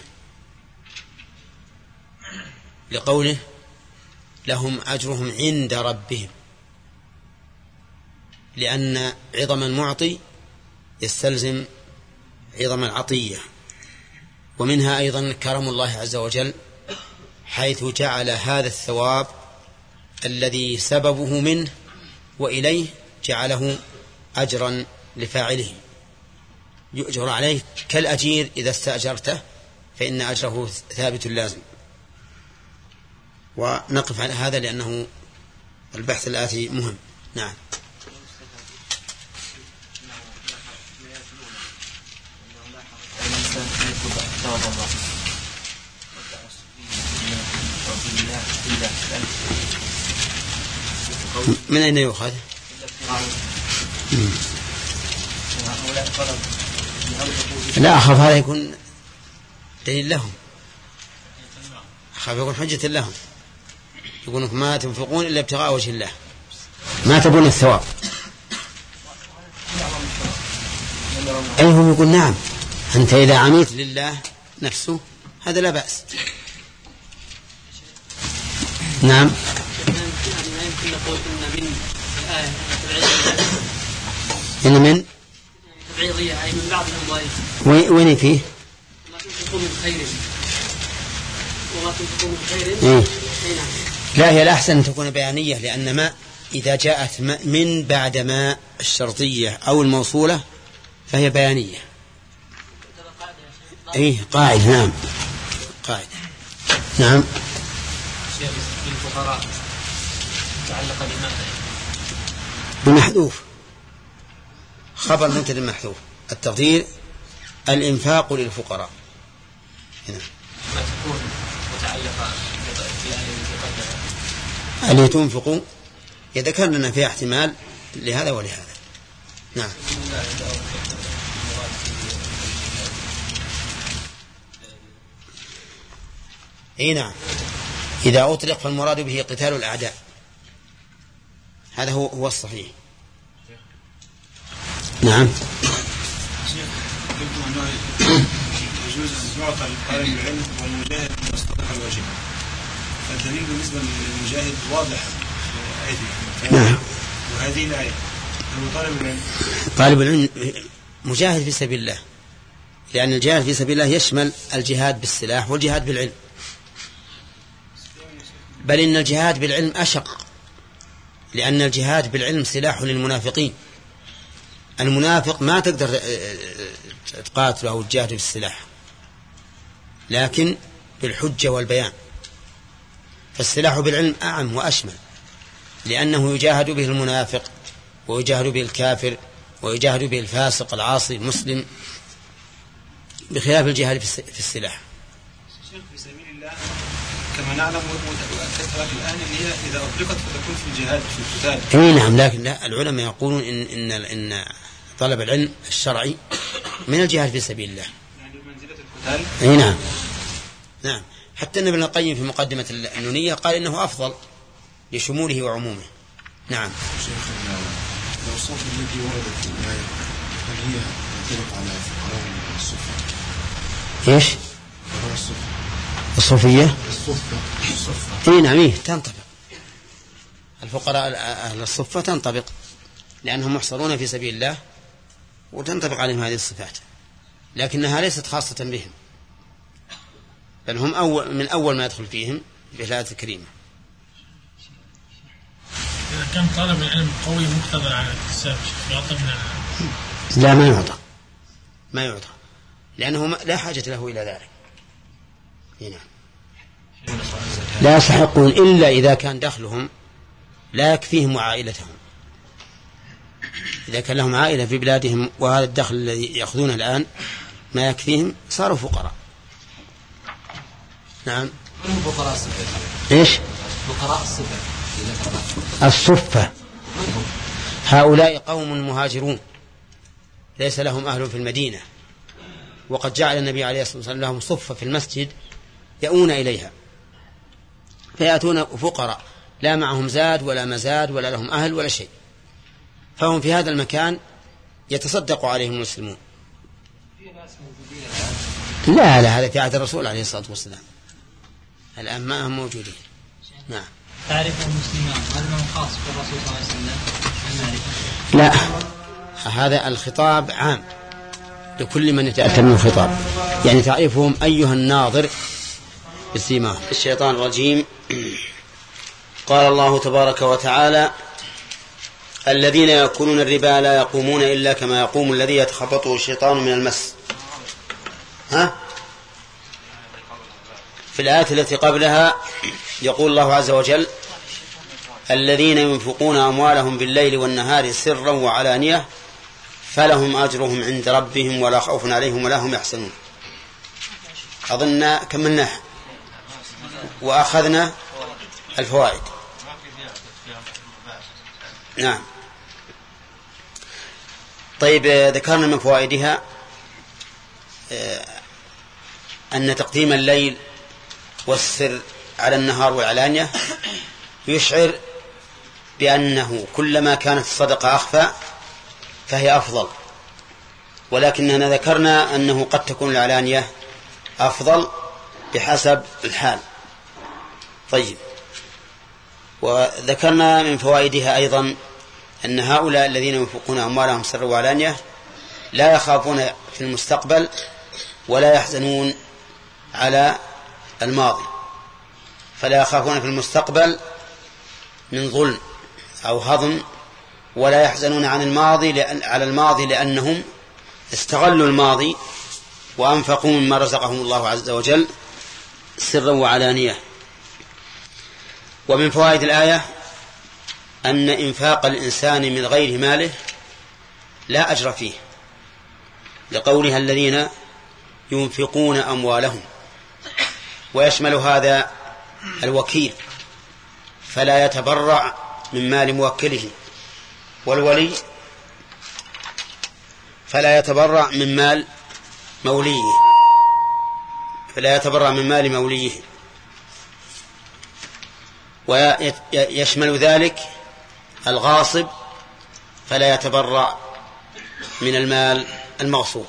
لقوله لهم أجرهم عند ربهم لأن عظم المعطي يستلزم عظم العطية ومنها أيضا كرم الله عز وجل حيث جعل هذا الثواب الذي سببه منه وإليه جعله أجرا لفاعله. يؤجر عليه كالأجير إذا استأجرته فإن أجره ثابت لازم. ونقف على هذا لأنه البحث الآتي مهم. نعم. من أين يؤخذ؟ لا أخاف هذا يكون دليل لهم. أخاف يكون حجة لهم. يقول ما تنفقون إلا ابتغاء وجه الله. ما تبون الثواب. أي هم يقول نعم. أنت إذا عملت لله نفسه هذا لا بأس. نعم. إن من؟ تبعيضية أي من بعض الأموال وين فيه؟ ما تنفقون من خير. وما تنفقون من خير. إيه؟ نعم لا هي الأحسن أن تكون بيانية لأن ما إذا جاءت من بعد ما الشرطية أو الموصولة فهي بيانية. أي قاعدة نعم. قاعدة نعم. تعلق بما بمحذوف. خبر مبتدا محذوف. التقدير الإنفاق للفقراء. هنا ما تكون اللي تنفقوا يذكر لنا فيها احتمال لهذا ولهذا. نعم. إي نعم. إذا أطلق فالمراد به قتال الأعداء. هذا هو هو الصحيح. نعم. يجوز أن يعطى لطالب العلم والمجاهد مصطلح الوجه. فالدليل بالنسبة للمجاهد واضح. في نعم. وهذه الآية. طالب العلم طالب العلم مجاهد في سبيل الله. لأن الجهاد في سبيل الله يشمل الجهاد بالسلاح والجهاد بالعلم. بل إن الجهاد بالعلم أشق. لأن الجهاد بالعلم سلاح للمنافقين. المنافق ما تقدر تقاتله أو تجاهده بالسلاح. لكن بالحجة والبيان. فالسلاح بالعلم أعم وأشمل لأنه يجاهد به المنافق ويجاهد به الكافر ويجاهد به الفاسق العاصي المسلم بخلاف الجهاد في السلاح. في سبيل الله كما نعلم الآن أن هي إذا أطلقت فتكون في الجهاد في القتال. إي نعم لكن لا العلماء يقولون إن إن إن طلب العلم الشرعي من الجهاد في سبيل الله. يعني منزلة القتال. إي نعم. نعم. حتى أن ابن القيم في مقدمة النونية قال إنه أفضل لشموله وعمومه. نعم. شيخ الصوت التي وردت في الآية هل هي تنطبق على فقراء الصفة؟ إيش؟ فقراء الصفة الصوفية؟ الصفة الصفة إي نعم إيه تنطبق. الفقراء أهل الصفة تنطبق لأنهم محصرون في سبيل الله وتنطبق عليهم هذه الصفات لكنها ليست خاصة بهم. بل هم أول من أول ما يدخل فيهم في الآية الكريمة إذا كان طالب العلم قوي مقتدر على الاكتساب يعطى من لا ما يعطى. ما يعطى. لأنه ما- لا حاجة له إلى ذلك. هنا. لا يستحقون إلا إذا كان دخلهم لا يكفيهم وعائلتهم إذا كان لهم عائلة في بلادهم وهذا الدخل الذي يأخذونه الآن ما يكفيهم صاروا فقراء. نعم. من هم فقراء الصفة؟ إيش؟ فقراء الصفة. الصفة. هؤلاء قوم مهاجرون. ليس لهم أهل في المدينة. وقد جعل النبي عليه الصلاة والسلام لهم صفة في المسجد يأون إليها. فيأتون فقراء. لا معهم زاد ولا مزاد ولا لهم أهل ولا شيء. فهم في هذا المكان يتصدق عليهم المسلمون. لا لا هذا في عهد الرسول عليه الصلاة والسلام. الآن ما هم موجودين. نعم. تعرف المسلمان هل من خاص بالرسول صلى الله عليه وسلم؟ لا. هذا الخطاب عام لكل من يتأتى من الخطاب. يعني تعرفهم أيها الناظر بسيماهم الشيطان الرجيم. قال الله تبارك وتعالى الذين يأكلون الربا لا يقومون إلا كما يقوم الذي يتخبطه الشيطان من المس. ها؟ في الآية التي قبلها يقول الله عز وجل الذين ينفقون أموالهم بالليل والنهار سرا وعلانية فلهم أجرهم عند ربهم ولا خوف عليهم ولا هم يحزنون. أظن كملناه وأخذنا الفوائد. نعم. طيب ذكرنا من فوائدها آه، أن تقديم الليل والسر على النهار والعلانية يشعر بأنه كلما كانت الصدقة أخفى فهي أفضل. ولكننا ذكرنا أنه قد تكون العلانية أفضل بحسب الحال. طيب. وذكرنا من فوائدها أيضا أن هؤلاء الذين ينفقون أموالهم سرا وعلانية لا يخافون في المستقبل ولا يحزنون على الماضي. فلا يخافون في المستقبل من ظلم أو هضم ولا يحزنون عن الماضي لأن على الماضي لأنهم استغلوا الماضي وأنفقوا مما رزقهم الله عز وجل سرا وعلانية. ومن فوائد الآية أن إنفاق الإنسان من غير ماله لا أجر فيه لقولها الذين ينفقون أموالهم. ويشمل هذا الوكيل فلا يتبرع من مال موكله. والولي فلا يتبرع من مال موليه فلا يتبرع من مال موليه. ويشمل ذلك الغاصب فلا يتبرع من المال المغصوب.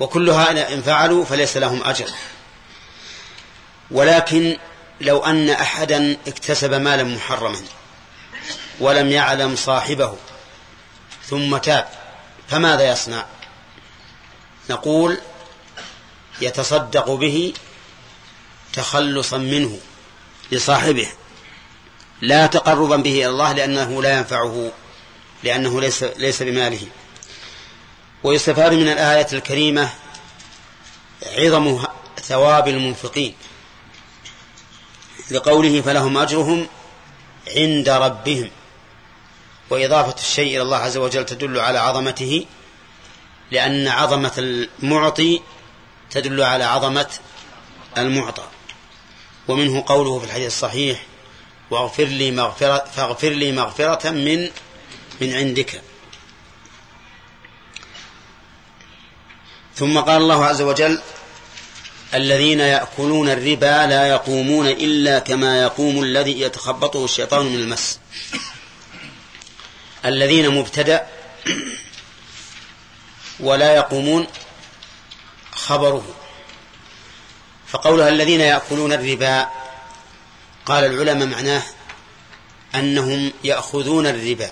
وكلها إن فعلوا فليس لهم أجر. ولكن لو أن أحدا اكتسب مالا محرما ولم يعلم صاحبه ثم تاب فماذا يصنع؟ نقول يتصدق به تخلصا منه لصاحبه لا تقربا به إلى الله لأنه لا ينفعه لأنه ليس ليس بماله. ويستفاد من الآية الكريمة عظم ثواب المنفقين. لقوله فلهم أجرهم عند ربهم. وإضافة الشيء إلى الله عز وجل تدل على عظمته لأن عظمة المعطي تدل على عظمة المعطى. ومنه قوله في الحديث الصحيح واغفر لي مغفرة فاغفر لي مغفرة من من عندك. ثم قال الله عز وجل الذين يأكلون الربا لا يقومون إلا كما يقوم الذي يتخبطه الشيطان من المس. الذين مبتدأ ولا يقومون خبره. فقولها الذين يأكلون الربا قال العلماء معناه أنهم يأخذون الربا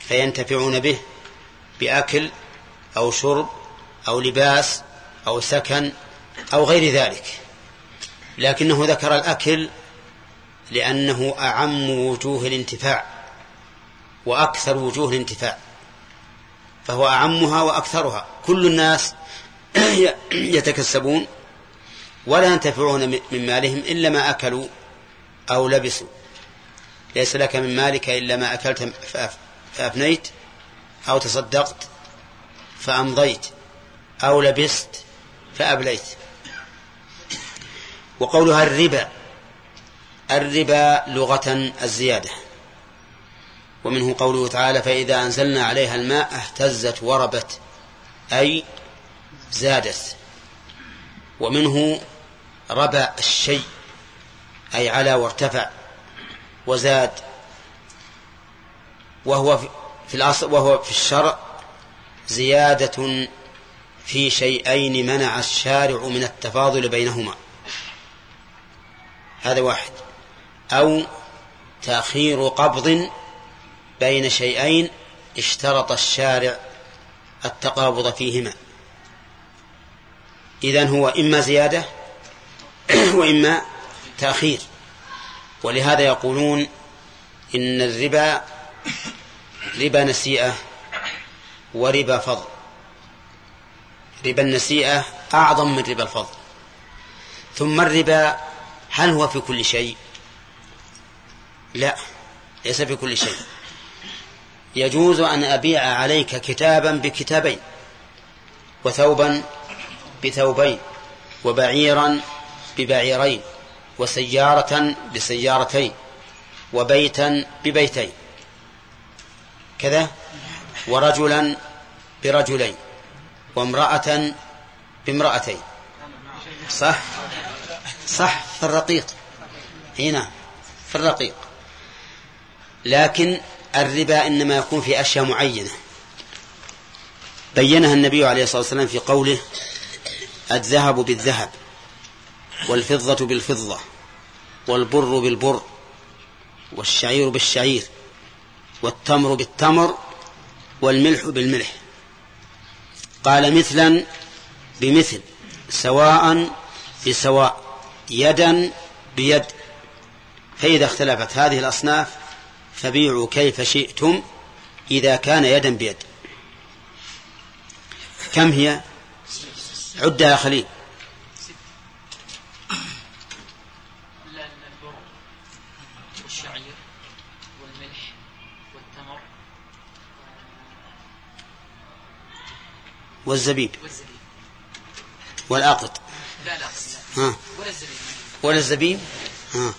فينتفعون به بأكل أو شرب أو لباس أو سكن أو غير ذلك لكنه ذكر الأكل لأنه أعم وجوه الانتفاع وأكثر وجوه الانتفاع فهو أعمها وأكثرها. كل الناس يتكسبون ولا ينتفعون من مالهم إلا ما أكلوا أو لبسوا. ليس لك من مالك إلا ما أكلت فأفنيت أو تصدقت فأمضيت أو لبست فأبليت. وقولها الربا. الربا لغة الزيادة. ومنه قوله تعالى فإذا أنزلنا عليها الماء اهتزت وربت أي زادت. ومنه ربى الشيء أي على وارتفع وزاد. وهو في الأصل وهو في الشرع زيادة في شيئين منع الشارع من التفاضل بينهما. هذا واحد. أو تأخير قبض بين شيئين اشترط الشارع التقابض فيهما. إذن هو إما زيادة وإما تأخير. ولهذا يقولون إن الربا ربا نسيئة وربا فضل. ربا النسيئة أعظم من ربا الفضل. ثم الربا هل هو في كل شيء؟ لا ليس في كل شيء. يجوز أن أبيع عليك كتابا بكتابين وثوبا بثوبين وبعيرا ببعيرين وسيارة بسيارتين وبيتا ببيتين. كذا؟ ورجلا برجلين وامرأة بامرأتين. صح؟ صح في الرقيق. هنا في الرقيق. لكن الربا إنما يكون في أشياء معينة. بينها النبي عليه الصلاة والسلام في قوله الذهب بالذهب والفضة بالفضة والبر بالبر والشعير بالشعير والتمر بالتمر والملح بالملح. قال مثلا بمثل سواء بسواء يدا بيد. فإذا اختلفت هذه الأصناف فبيعوا كيف شئتم إذا كان يدا بيد. كم هي؟ عد يا خليل. والشعير والملح والتمر والزبيب. والزبيب. والآقط. لا لا. ها. ولا الزبيب. ولا الزبيب؟ ها.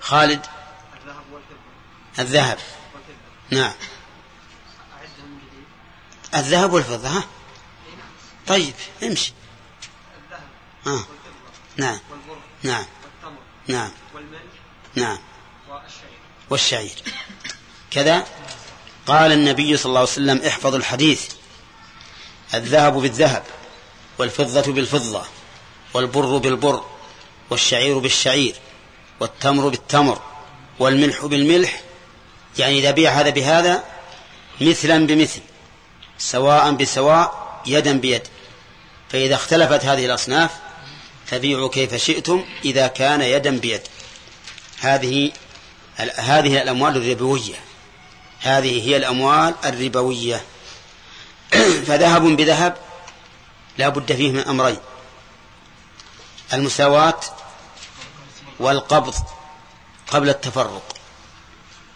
خالد؟ الذهب. نعم. الذهب والفضة ها؟ طيب امشي. آه. نعم. نعم. نعم. نعم. والشعير. كذا؟ قال النبي صلى الله عليه وسلم احفظ الحديث. الذهب بالذهب والفضة بالفضة والبر بالبر والشعير بالشعير والتمر بالتمر والملح بالملح. يعني إذا بيع هذا بهذا مثلا بمثل سواء بسواء يدا بيد. فإذا اختلفت هذه الأصناف فبيعوا كيف شئتم إذا كان يدا بيد. هذه هذه الأموال الربوية. هذه هي الأموال الربوية. فذهب بذهب لا بد فيه من أمرين. المساواة والقبض قبل التفرق.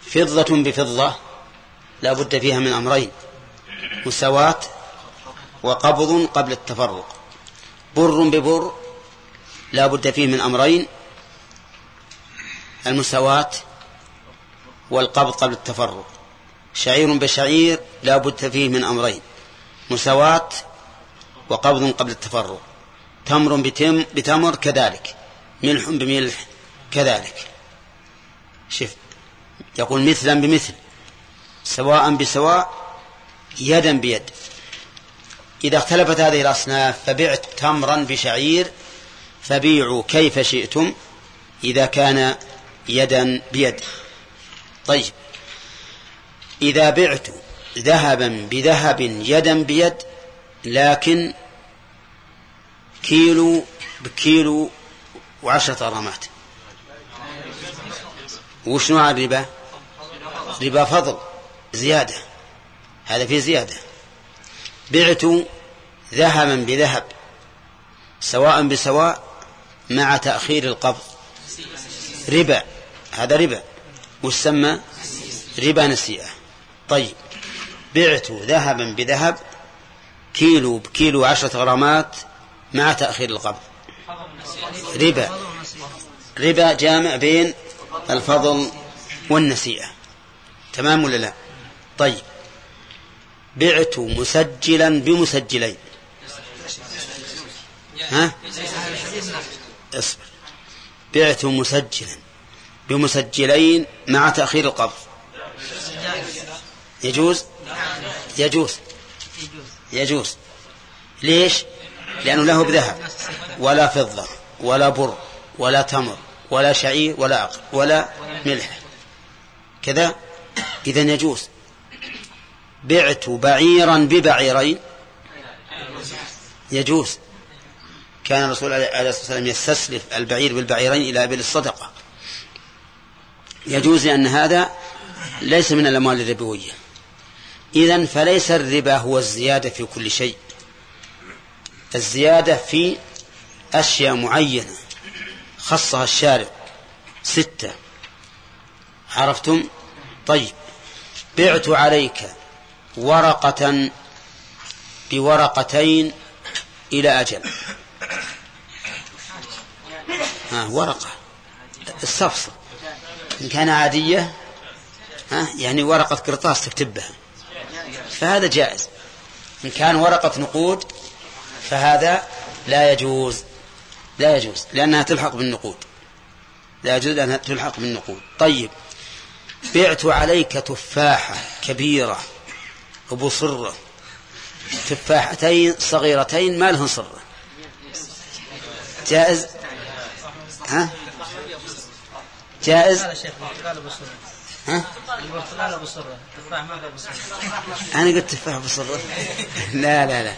فضة بفضة لا بد فيها من أمرين. مساواة وقبض قبل التفرق. بر ببر لا بد فيه من أمرين. المساواة والقبض قبل التفرق. شعير بشعير لا بد فيه من أمرين مساواة وقبض قبل التفرق تمر بتم بتمر كذلك ملح بملح كذلك. شف يقول مثلا بمثل سواء بسواء يدا بيد. إذا اختلفت هذه الأصناف فبعت تمرا بشعير فبيعوا كيف شئتم إذا كان يدا بيد. طيب إذا بعت ذهبا بذهب يدا بيد لكن كيلو بكيلو وعشرة غرامات وش نوع الربا؟ ربا فضل زيادة. هذا فيه زيادة. بعت ذهبا بذهب سواء بسواء مع تأخير القبض. ربا هذا ربا وش سمى ربا نسيئة. طيب. بعت ذهبا بذهب كيلو بكيلو عشرة غرامات مع تأخير القبض. ربا. ربا جامع بين الفضل والنسيئة. تمام ولا لا؟ طيب. بعت مسجلا بمسجلين. ها؟ اصبر. بعت مسجلا بمسجلين مع تأخير القبض. يجوز؟ يجوز. يجوز. ليش؟ لأنه له بذهب ولا فضة ولا بر ولا تمر ولا شعير ولا عقل ولا ملح. كذا؟ إذا يجوز. بعت بعيرا ببعيرين. يجوز. كان الرسول عليه الصلاة والسلام يستسلف البعير بالبعيرين إلى أبل الصدقة يجوز لأن هذا ليس من الأموال الربوية. إذن فليس الربا هو الزيادة في كل شيء. الزيادة في أشياء معينة خصها الشارع. ستة. عرفتم؟ طيب. بعت عليك ورقة بورقتين إلى أجل. ها ورقة. الصفصة إن كان عادية ها يعني ورقة قرطاس تكتب بها فهذا جائز. إن كان ورقة نقود فهذا لا يجوز. لا يجوز لأنها تلحق بالنقود. لا يجوز لأنها تلحق بالنقود. طيب بعت عليك تفاحة كبيرة أبو صرة تفاحتين صغيرتين ما لهن صرة جائز؟ ها؟ جائز؟ ها؟ أنا قلت تفاح بصرة. لا لا لا.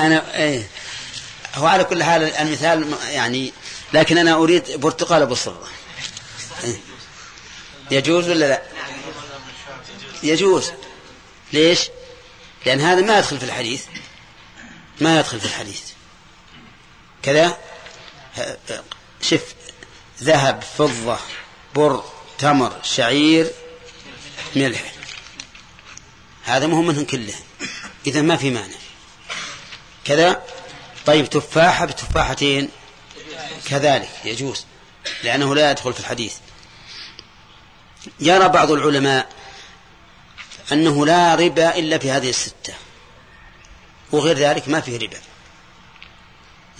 أنا إيه. هو على كل حال المثال يعني لكن أنا أريد برتقال بصرة. إيه. يجوز ولا لا؟ يجوز. ليش؟ لأن هذا ما يدخل في الحديث. ما يدخل في الحديث. كذا؟ شف ذهب فضة بر تمر شعير ملح هذا مهم منهم كله. إذا ما في مانع. كذا طيب تفاحة بتفاحتين. كذلك يجوز لأنه لا يدخل في الحديث. يرى بعض العلماء أنه لا ربا إلا في هذه الستة. وغير ذلك ما فيه ربا.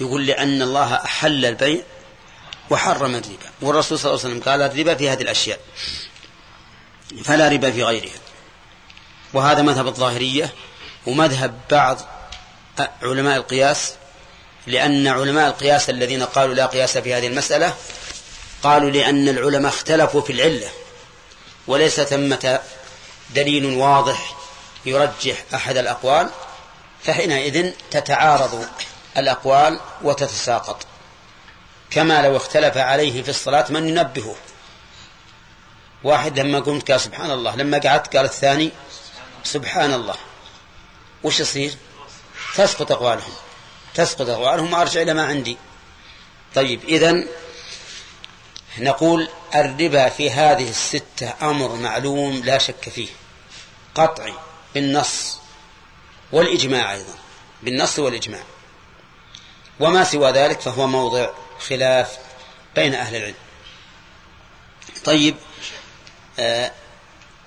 يقول لأن الله أحل البيع وحرم الربا. والرسول صلى الله عليه وسلم قال الربا في هذه الأشياء. فلا ربا في غيرها وهذا مذهب الظاهرية ومذهب بعض علماء القياس لأن علماء القياس الذين قالوا لا قياس في هذه المسألة قالوا لأن العلماء اختلفوا في العلة وليس ثمة دليل واضح يرجح أحد الأقوال فحينئذ تتعارض الأقوال وتتساقط. كما لو اختلف عليه في الصلاة من ينبهه. واحد لما قمت قال سبحان الله لما قعدت قال الثاني سبحان الله. وش يصير؟ تسقط أقوالهم. تسقط أقوالهم وأرجع إلى ما عندي. طيب إذن نقول الربا في هذه الستة أمر معلوم لا شك فيه. قطعي بالنص والإجماع أيضا. بالنص والإجماع. وما سوى ذلك فهو موضع خلاف بين أهل العلم. طيب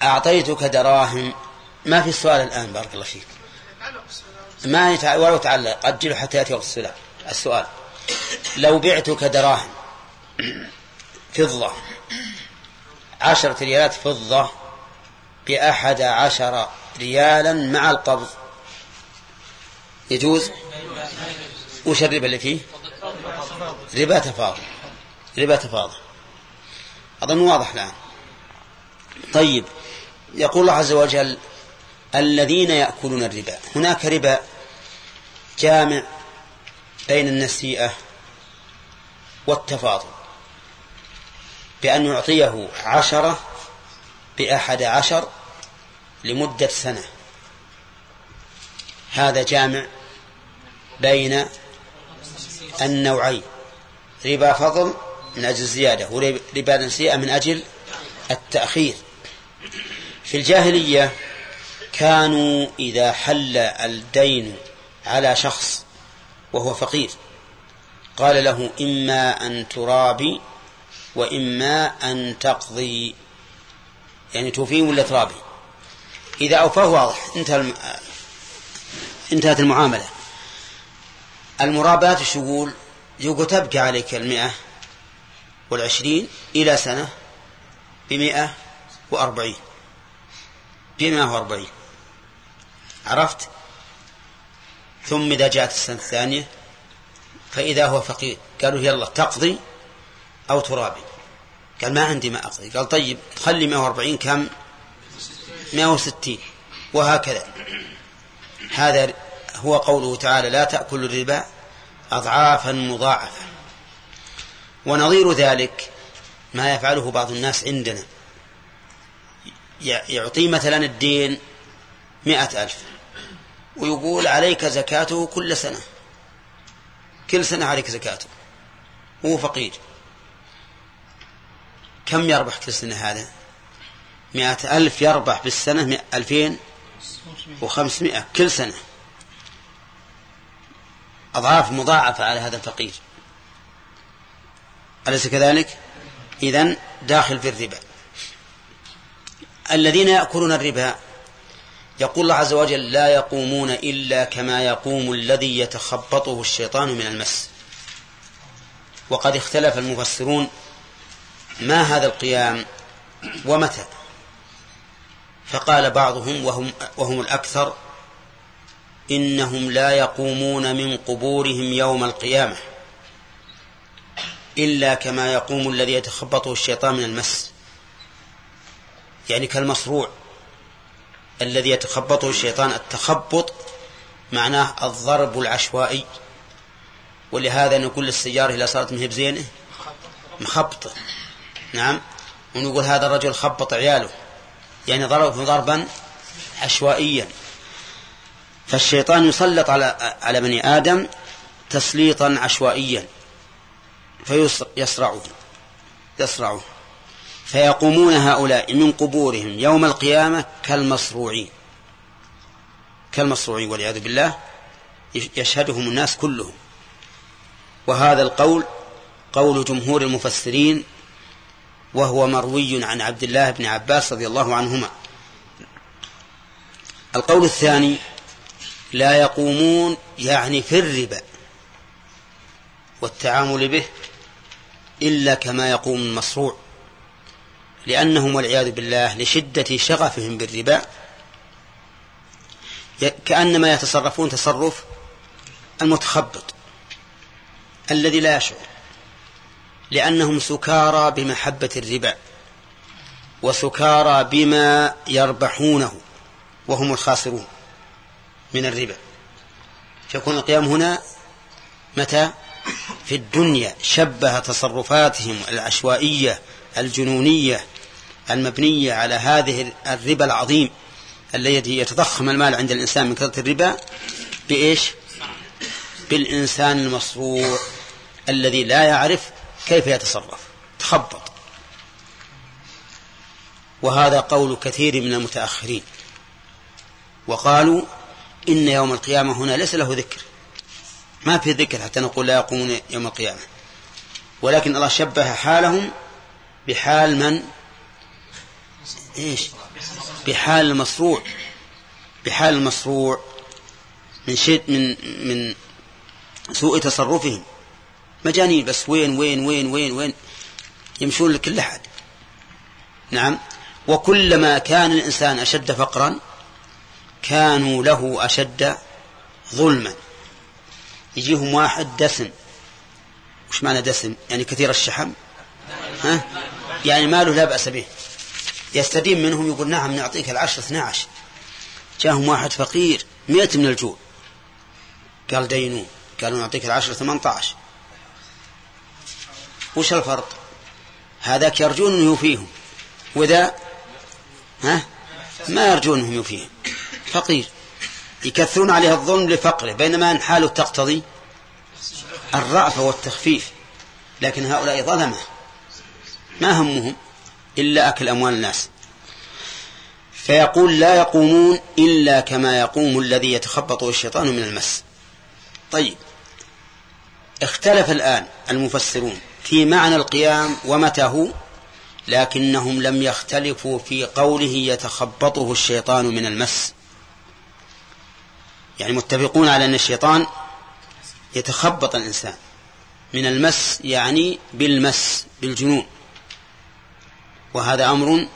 أعطيتك دراهم. ما في سؤال الآن بارك الله فيك. ما. ولو تعلق أجله حتى يأتي وقت السؤال السؤال. لو بعتك دراهم فضة عشرة ريالات فضة بأحد عشر ريالا مع القبض يجوز؟ وش الربا اللي فيه؟ ربا تفاضل. ربا تفاضل. أظن واضح الآن. طيب يقول الله عز وجل الذين يأكلون الربا. هناك ربا جامع بين النسيئة والتفاضل بأن يعطيه عشرة بأحد عشر لمدة سنة. هذا جامع بين النوعين ربا فضل من أجل الزيادة وربا نسيئة من أجل التأخير. في الجاهلية كانوا إذا حل الدين على شخص وهو فقير. قال له إما أن ترابي وإما أن تقضي. يعني توفي ولا ترابي؟ إذا أوفاه واضح انتهى. انتهت المعاملة. المرابات يقول يقول تبقى عليك المئة والعشرين إلى سنة بمئة وأربعين. بمئة وأربعين. عرفت؟ ثم إذا جاءت السنة الثانية فإذا هو فقير. قالوا يلا تقضي أو ترابي. قال ما عندي ما أقضي. قال طيب خلي 140 كم؟ 160 وهكذا. هذا هو قوله تعالى لا تأكل الربا أضعافا مضاعفة ونظير ذلك ما يفعله بعض الناس عندنا. يعطي مثلا الدين مئة ألف ويقول عليك زكاته كل سنة كل سنة عليك زكاته هو فقير. كم يربح كل سنة هذا؟ مئة ألف يربح بالسنة ألفين وخمسمائة كل سنة. أضعاف مضاعفة على هذا الفقير. أليس كذلك؟ إذن داخل في الربا. الذين يأكلون الربا. يقول الله عز وجل لا يقومون إلا كما يقوم الذي يتخبطه الشيطان من المس. وقد اختلف المفسرون ما هذا القيام ومتى. فقال بعضهم وهم, وهم الأكثر إنهم لا يقومون من قبورهم يوم القيامة إلا كما يقوم الذي يتخبطه الشيطان من المس. يعني كالمصروع الذي يتخبطه الشيطان التخبط معناه الضرب العشوائي. ولهذا نقول للسيارة إذا صارت مهب زينة مخبطة. نعم. ونقول هذا الرجل خبط عياله. يعني ضربه ضربا عشوائيا. فالشيطان يسلط على على بني آدم تسليطا عشوائيا. فيسرعه. يسرعه. فيقومون هؤلاء من قبورهم يوم القيامة كالمصروعين كالمصروعين والعياذ بالله يشهدهم الناس كلهم. وهذا القول قول جمهور المفسرين وهو مروي عن عبد الله بن عباس رضي الله عنهما. القول الثاني لا يقومون يعني في الربا والتعامل به إلا كما يقوم المصروع لأنهم والعياذ بالله لشدة شغفهم بالربا. كأنما يتصرفون تصرف المتخبط الذي لا يشعر لأنهم سكارى بمحبة الربا وسكارى بما يربحونه وهم الخاسرون من الربا. فيكون القيام هنا متى؟ في الدنيا شبه تصرفاتهم العشوائية الجنونية المبنية على هذه الربا العظيم الذي يتضخم المال عند الإنسان من كثرة الربا بإيش؟ بالإنسان المصروع الذي لا يعرف كيف يتصرف. تخبط. وهذا قول كثير من المتأخرين. وقالوا إن يوم القيامة هنا ليس له ذكر. ما في ذكر حتى نقول لا يقومون يوم القيامة. ولكن الله شبه حالهم بحال من؟ إيش؟ بحال المصروع بحال المصروع من شيء من من سوء تصرفهم. مجانين بس وين وين وين وين وين؟ يمشون لكل أحد. نعم. وكلما كان الإنسان أشد فقرا كانوا له أشد ظلما. يجيهم واحد دسم. وش معنى دسم؟ يعني كثير الشحم؟ ها؟ يعني ماله لا بأس به. يستدين منهم يقول نعم نعطيك العشر اثنى عشر جاءهم واحد فقير مئة من الجوع. قال دينون قالوا نعطيك العشر ثمانية عشر وش الفرق؟ هذاك يرجون أنه يوفيهم. وذا؟ ها؟ ما يرجون أنه يوفيهم. فقير. يكثرون عليه الظلم لفقره بينما أن حاله تقتضي الرأفة والتخفيف. لكن هؤلاء ظلمة. ما همهم؟ إلا أكل أموال الناس. فيقول لا يقومون إلا كما يقوم الذي يتخبطه الشيطان من المس. طيب. اختلف الآن المفسرون في معنى القيام ومتى هو لكنهم لم يختلفوا في قوله يتخبطه الشيطان من المس. يعني متفقون على أن الشيطان يتخبط الإنسان. من المس يعني بالمس بالجنون. وهذا أمر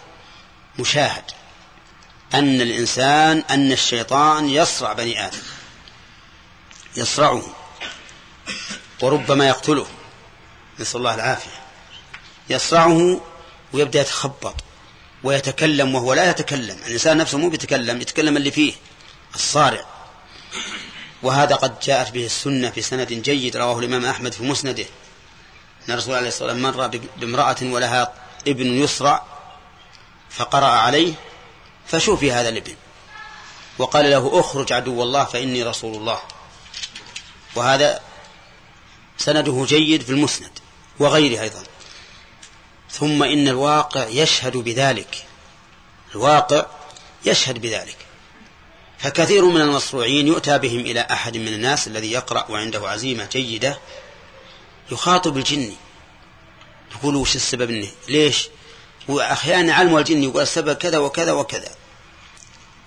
مشاهد. أن الإنسان أن الشيطان يصرع بني آدم. يصرعه. وربما يقتله. نسأل الله العافية. يصرعه ويبدأ يتخبط ويتكلم وهو لا يتكلم. الإنسان نفسه مو بيتكلم يتكلم اللي فيه الصارع. وهذا قد جاءت به السنة في سند جيد رواه الإمام أحمد في مسنده. أن الرسول عليه الصلاة والسلام مر بامرأة ولها ابن يسرع فقرأ عليه فشوفي هذا الابن وقال له اخرج عدو الله فإني رسول الله. وهذا سنده جيد في المسند وغيره أيضا. ثم إن الواقع يشهد بذلك. الواقع يشهد بذلك. فكثير من المصروعين يؤتى بهم إلى أحد من الناس الذي يقرأ وعنده عزيمة جيدة يخاطب الجني يقول وش السبب إنه ليش؟ وأحيانا علم الجن يقول السبب كذا وكذا وكذا.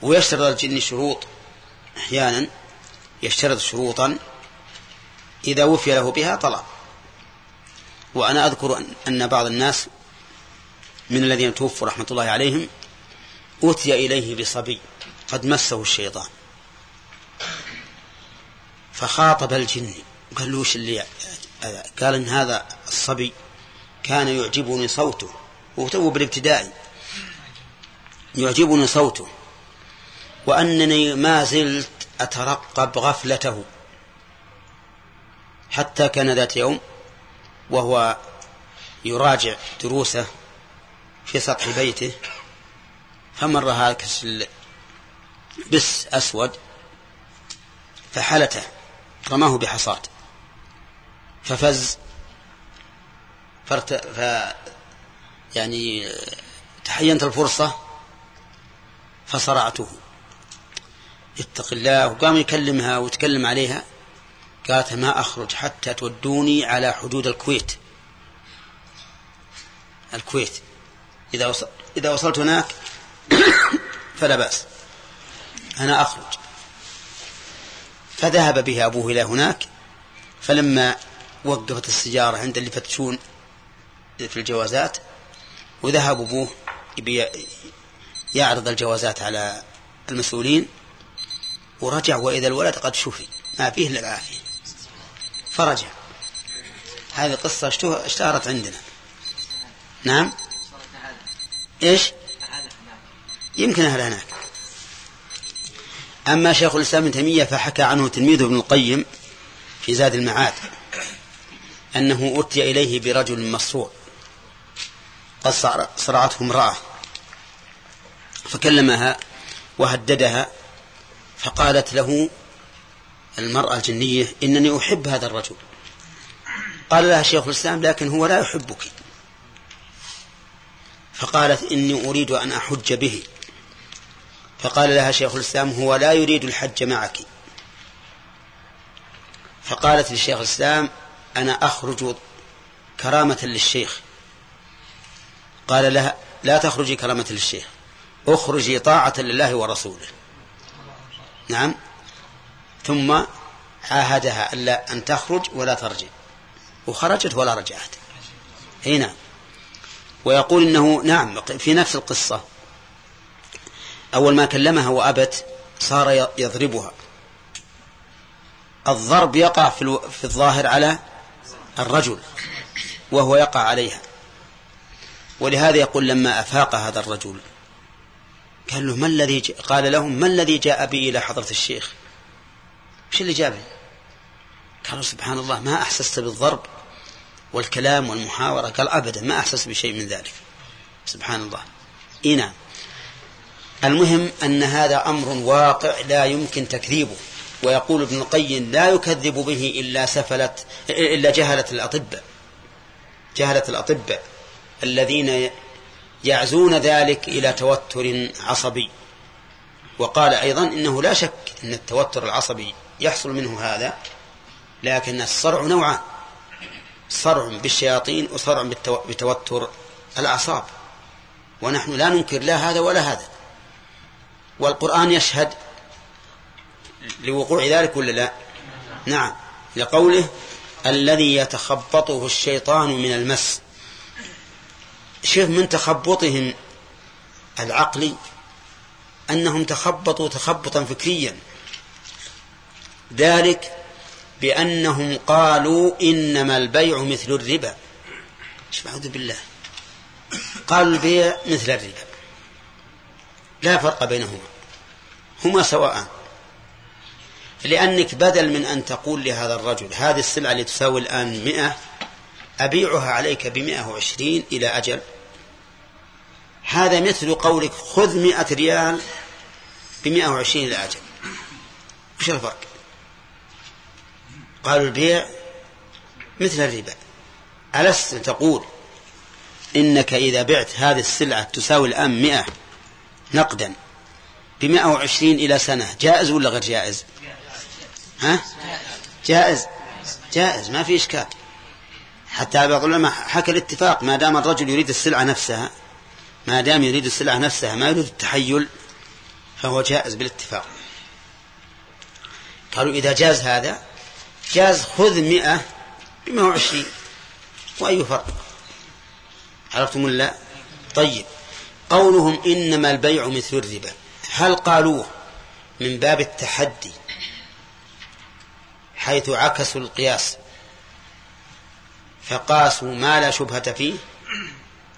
ويشترط الجن شروط. أحيانا يشترط شروطا إذا وفي له بها طلب وأنا أذكر أن بعض الناس من الذين توفوا رحمة الله عليهم أتي إليه بصبي. قد مسه الشيطان. فخاطب الجن. قال له وش اللي قال إن هذا الصبي كان يعجبني صوته. وهو بالابتدائي يعجبني صوته. وأنني ما زلت أترقب غفلته. حتى كان ذات يوم وهو يراجع دروسه في سطح بيته فمر هاكس بس أسود فحلته رماه بحصاد ففز فرت ف يعني تحينت الفرصة فصرعته. اتق الله. وقام يكلمها ويتكلم عليها. قالت ما أخرج حتى تودوني على حدود الكويت. الكويت. إذا وصل إذا وصلت هناك فلا بأس. أنا أخرج. فذهب به أبوه إلى هناك. فلما وقفت السيارة عند اللي يفتشون في الجوازات وذهب أبوه يعرض الجوازات على المسؤولين ورجع وإذا الولد قد شفي ما فيه إلا العافية. فرجع. هذه قصة اشتهرت عندنا. نعم؟ إيش؟ يمكن أهل هناك. أما شيخ الإسلام ابن تيمية فحكى عنه تلميذه ابن القيم في زاد المعاد أنه أتي إليه برجل مصروع قد صرعته امرأة. فكلمها وهددها فقالت له المرأة الجنية إنني أحب هذا الرجل. قال لها شيخ الإسلام لكن هو لا يحبك. فقالت إني أريد أن أحج به. فقال لها شيخ الإسلام هو لا يريد الحج معك. فقالت لشيخ الإسلام أنا أخرج كرامة للشيخ. قال لها لا تخرجي كرامة للشيخ. اخرجي طاعة لله ورسوله. نعم. ثم عاهدها ألا أن تخرج ولا ترجع. وخرجت ولا رجعت. هنا نعم. ويقول إنه نعم في نفس القصة. أول ما كلمها وأبت صار يضربها. الضرب يقع في الظاهر على الرجل وهو يقع عليها. ولهذا يقول لما أفاق هذا الرجل قال له ما الذي قال لهم ما الذي جاء بي إلى حضرة الشيخ؟ وش اللي جابني قالوا سبحان الله ما أحسست بالضرب والكلام والمحاورة. قال أبدا ما أحسست بشيء من ذلك. سبحان الله. إي نعم. المهم أن هذا أمر واقع لا يمكن تكذيبه. ويقول ابن القيم لا يكذب به إلا سفلت إلا جهلة الأطباء. جهلة الأطباء. الذين يعزون ذلك إلى توتر عصبي. وقال أيضا إنه لا شك أن التوتر العصبي يحصل منه هذا لكن الصرع نوعان صرع بالشياطين وصرع بتوتر الأعصاب. ونحن لا ننكر لا هذا ولا هذا. والقرآن يشهد لوقوع ذلك ولا لا؟ نعم. لقوله الذي يتخبطه الشيطان من المس. شوف من تخبطهم العقلي أنهم تخبطوا تخبطا فكريا. ذلك بأنهم قالوا إنما البيع مثل الربا. أعوذ بالله. قالوا البيع مثل الربا. لا فرق بينهما. هما سواء. لأنك بدل من أن تقول لهذا الرجل هذه السلعة اللي تساوي الآن مئة أبيعها عليك بمئة وعشرين إلى أجل. هذا مثل قولك خذ مئة ريال بمئة وعشرين إلى أجل. وش الفرق؟ قالوا البيع مثل الربا. ألست تقول إنك إذا بعت هذه السلعة تساوي الآن مئة نقدا بمئة وعشرين إلى سنة جائز ولا غير جائز؟ ها؟ جائز. جائز ما في إشكال. حتى بعض العلماء حكى الاتفاق ما دام الرجل يريد السلعة نفسها ما دام يريد السلعة نفسها ما يريد التحيل فهو جائز بالاتفاق. قالوا إذا جاز هذا جاز خذ مئة بمئة وعشرين. وأي فرق؟ عرفتم ولا طيب. قولهم إنما البيع مثل الربا. هل قالوه من باب التحدي؟ حيث عكسوا القياس. فقاسوا ما لا شبهة فيه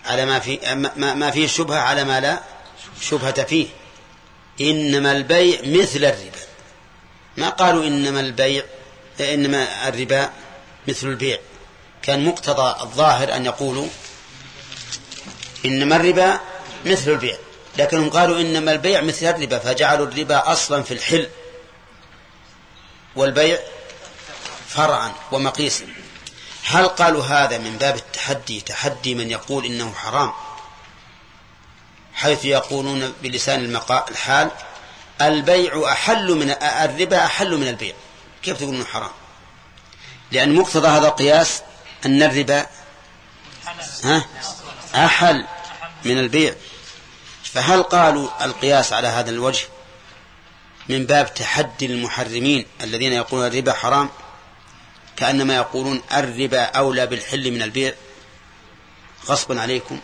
على ما في ما فيه شبهة على ما لا شبهة فيه. إنما البيع مثل الربا. ما قالوا إنما البيع إنما الربا مثل البيع. كان مقتضى الظاهر أن يقولوا إنما الربا مثل البيع. لكنهم قالوا إنما البيع مثل الربا فجعلوا الربا أصلا في الحل والبيع فرعا ومقيسا. هل قالوا هذا من باب التحدي؟ تحدي من يقول إنه حرام. حيث يقولون بلسان الحال البيع أحل من الربا أحل من البيع. كيف تقول إنه حرام؟ لأن مقتضى هذا القياس أن الربا ها؟ أحل من البيع. فهل قالوا القياس على هذا الوجه من باب تحدي المحرمين الذين يقولون الربا حرام؟ كأنما يقولون الربا أولى بالحل من البيع. غصبا عليكم.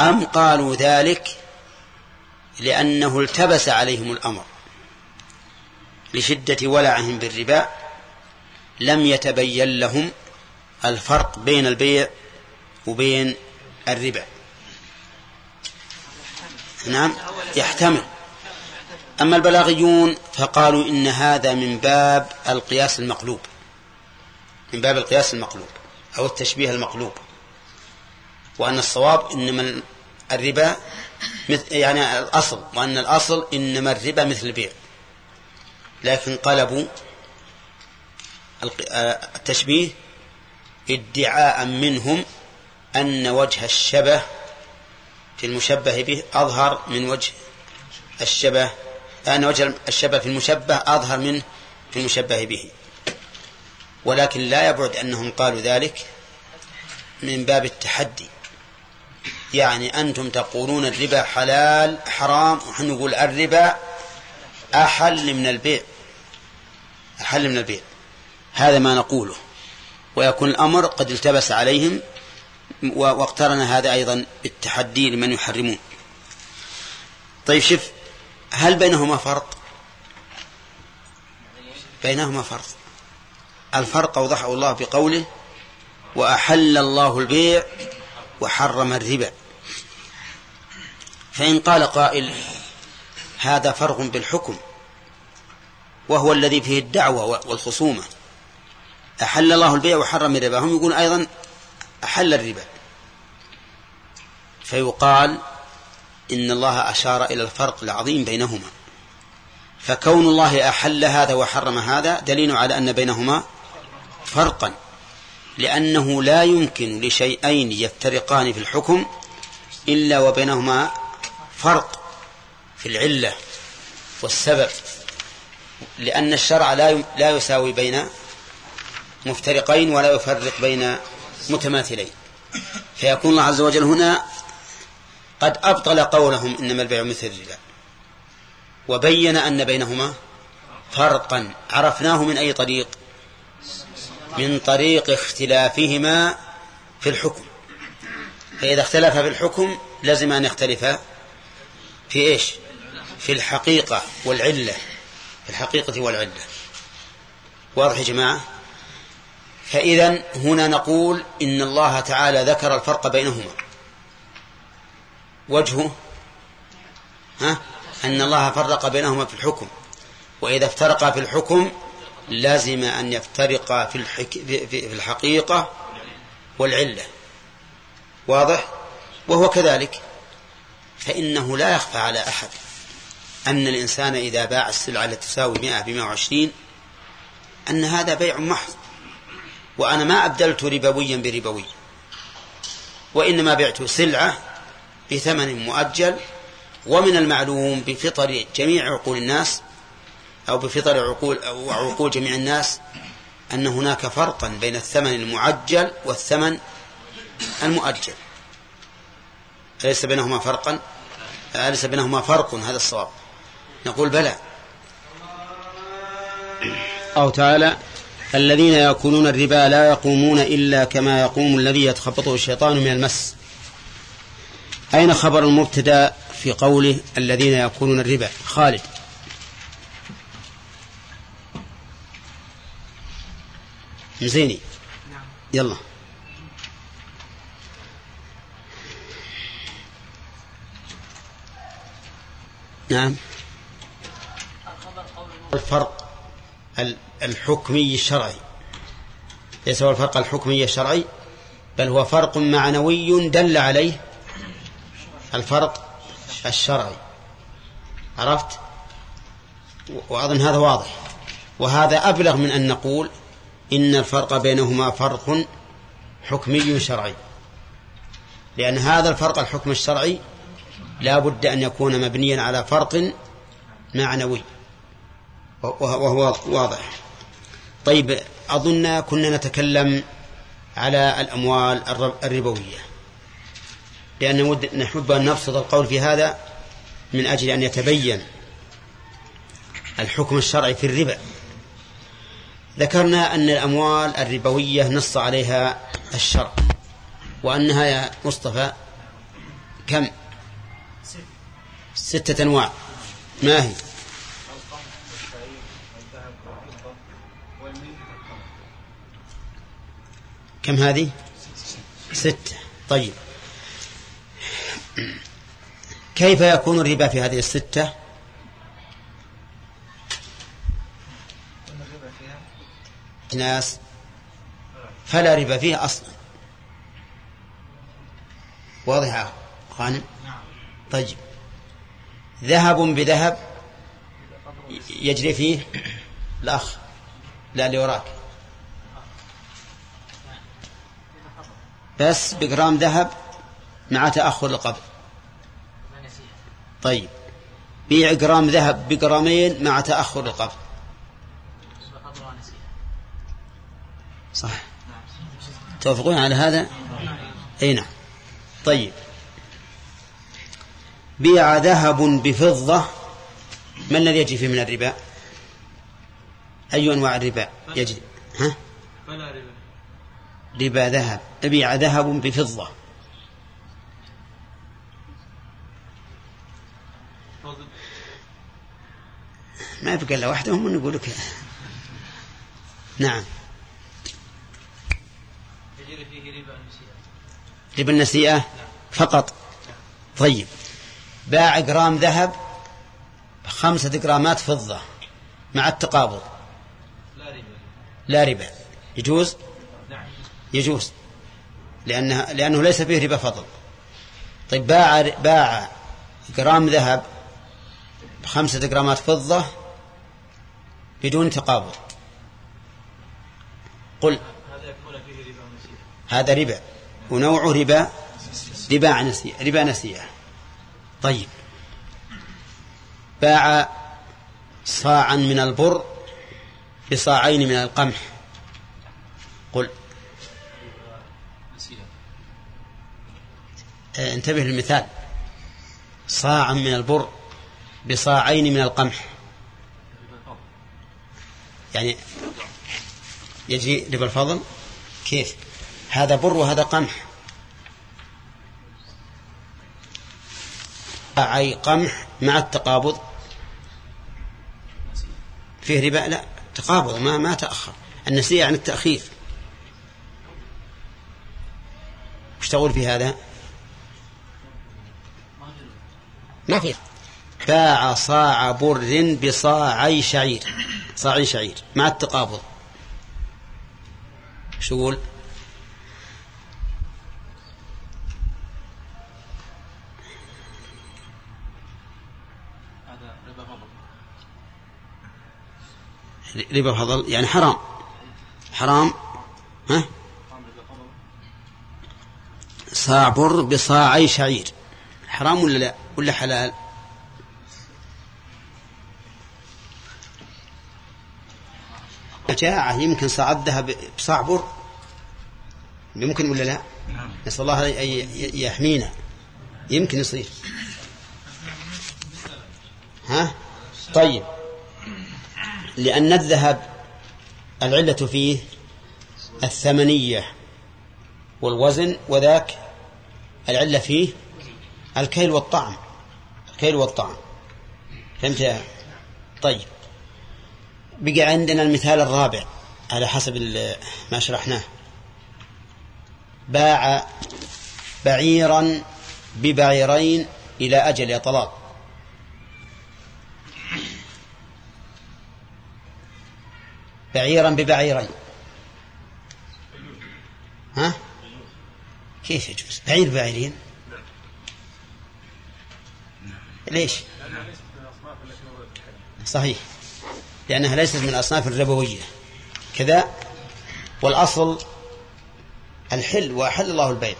أم قالوا ذلك لأنه التبس عليهم الأمر لشدة ولعهم بالربا؟ لم يتبين لهم الفرق بين البيع وبين الربا. نعم يحتمل. أما البلاغيون فقالوا إن هذا من باب القياس المقلوب من باب القياس المقلوب أو التشبيه المقلوب وأن الصواب إنما الربا يعني الأصل وأن الأصل إنما الربا مثل البيع. لكن قلبوا التشبيه ادعاء منهم أن وجه الشبه في المشبه به أظهر من وجه الشبه أن وجه الشبه في المشبه أظهر منه في المشبه به. ولكن لا يبعد أنهم قالوا ذلك من باب التحدي. يعني أنتم تقولون الربا حلال حرام ونحن نقول الربا أحل من البيع. أحل من البيع. هذا ما نقوله. ويكون الأمر قد التبس عليهم واقترن هذا أيضا بالتحدي لمن يحرمون. طيب شوف هل بينهما فرق؟ بينهما فرق. الفرق أوضحه الله بقوله وأحل الله البيع وحرم الربا. فإن قال قائل هذا فرق بالحكم وهو الذي فيه الدعوة والخصومة. أحل الله البيع وحرم الربا. هم يقولون أيضا أحل الربا. فيقال إن الله أشار إلى الفرق العظيم بينهما. فكون الله أحل هذا وحرم هذا دليل على أن بينهما فرقا لأنه لا يمكن لشيئين يفترقان في الحكم إلا وبينهما فرق في العلة والسبب لأن الشرع لا لا يساوي بين مفترقين ولا يفرق بين متماثلين. فيكون الله عز وجل هنا قد أبطل قولهم إنما البيع مثل الربا. وبين أن بينهما فرقا. عرفناه من أي طريق؟ من طريق اختلافهما في الحكم. فإذا اختلف في الحكم لازم أن يختلفا في إيش؟ في الحقيقة والعلة. في الحقيقة والعلة. واضح يا جماعة؟ فإذا هنا نقول إن الله تعالى ذكر الفرق بينهما. وجهه ها أن الله فرق بينهما في الحكم. وإذا افترقا في الحكم لازم أن يفترقا في, الحك... في الحقيقة والعلة. واضح؟ وهو كذلك. فإنه لا يخفى على أحد أن الإنسان إذا باع السلعة التي تساوي 100 ب 120 أن هذا بيع محض. وأنا ما أبدلت ربويا بربوي وإنما بعت سلعة بثمن مؤجل ومن المعلوم بفطر جميع عقول الناس أو بفطر عقول أو عقول جميع الناس أن هناك فرقا بين الثمن المعجل والثمن المؤجل. أليس بينهما فرقا؟ أليس بينهما فرق هذا الصواب؟ نقول بلى. أو تعالى الذين يأكلون الربا لا يقومون إلا كما يقوم الذي يتخبطه الشيطان من المس. أين خبر المبتدأ في قوله الذين يأكلون الربا؟ خالد. زيني. يلا. نعم. الفرق الحكمي الشرعي. ليس هو الفرق الحكمي الشرعي بل هو فرق معنوي دل عليه الفرق الشرعي. عرفت؟ وأظن هذا واضح. وهذا أبلغ من أن نقول إن الفرق بينهما فرق حكمي شرعي. لأن هذا الفرق الحكم الشرعي لا بد أن يكون مبنيا على فرق معنوي. وهو واضح. طيب أظن كنا نتكلم على الأموال الربوية. لأن نحب أن نبسط القول في هذا من أجل أن يتبين الحكم الشرعي في الربا. ذكرنا أن الأموال الربوية نص عليها الشرع وأنها يا مصطفى كم؟ ستة أنواع. ما هي؟ كم هذه؟ ستة. طيب. كيف يكون الربا في هذه الستة؟ ناس. فلا ربا فيها أصلا. واضحة غانم طيب. ذهب بذهب يجري فيه الأخ. لا اللي وراك. بس بجرام ذهب مع تأخر القبض طيب. بيع جرام ذهب بجرامين مع تأخر القبض صح توافقون على هذا؟ أي نعم. طيب. بيع ذهب بفضة. ما الذي يجري فيه من الربا؟ أي أنواع الربا يجري؟ ها؟ ربا ذهب. بيع ذهب بفضة. ما يبقى إلا وحدهم ونقول لك نعم يجري فيه ربا المسيئة ربا النسيئة فقط. طيب. باع جرام ذهب خمسة جرامات فضة مع التقابض. لا ربا. لا ربا يجوز؟ نعم يجوز. لأنها لأنه ليس فيه ربا فضل. طيب باع باع جرام ذهب بخمسة جرامات فضة بدون تقابض. قل هذا ربا ونوع ربا ربا نسيئة ربا نسيئة. طيب. باع صاعا من البر بصاعين من القمح. قل. آه، انتبه للمثال. صاعا من البر بصاعين من القمح. يعني يجري ربا الفضل كيف؟ هذا بر وهذا قمح. أي قمح مع التقابض. فيه ربا؟ لا تقابض ما ما تأخر. النسيء عن التأخير. وش تقول في هذا؟ ما في. باع صاع بر بصاعي شعير. صاعي شعير مع التقابض. شو يقول هذا ربا فضل. يعني حرام. حرام ها؟ صاع بر بصاعي شعير. حرام ولا لا؟ ولا حلال؟ جاعة يمكن صاع الذهب بصاع بر يمكن ولا لا؟ نسأل الله أن يحمينا. يمكن يصير. ها؟ طيب. لأن الذهب العلة فيه الثمنية والوزن وذاك العلة فيه الكيل والطعم. الكيل والطعم. فهمت يا- طيب. بقى عندنا المثال الرابع على حسب ما شرحناه. باع بعيرا ببعيرين إلى أجل يا طلال بعيرا ببعيرين. ها؟ كيف يجوز؟ بعير بعيرين؟ ليش؟ صحيح. لأنها ليست من الأصناف الربوية. كذا والأصل الحل وأحل الله البيع.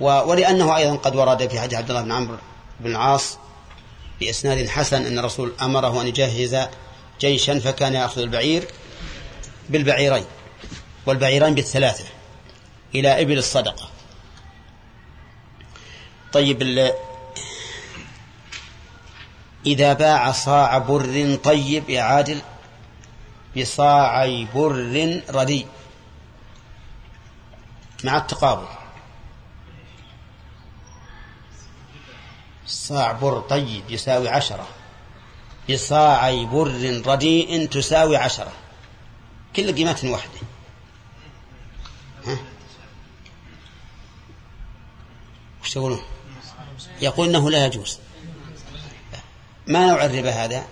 ولأنه أيضا قد ورد في حديث عبد الله بن عمرو بن العاص بإسناد حسن أن الرسول أمره أن يجهز جيشا فكان يأخذ البعير بالبعيرين والبعيرين بالثلاثة إلى إبل الصدقة. طيب إذا باع صاع بر طيب يا عادل بصاعي بر رديء مع التقابل. صاع بر طيب يساوي عشرة. بصاعي بر رديء تساوي عشرة. كل قيمة واحدة. ها؟ وش تقولون يقول إنه لا يجوز. ما نوع الربا هذا؟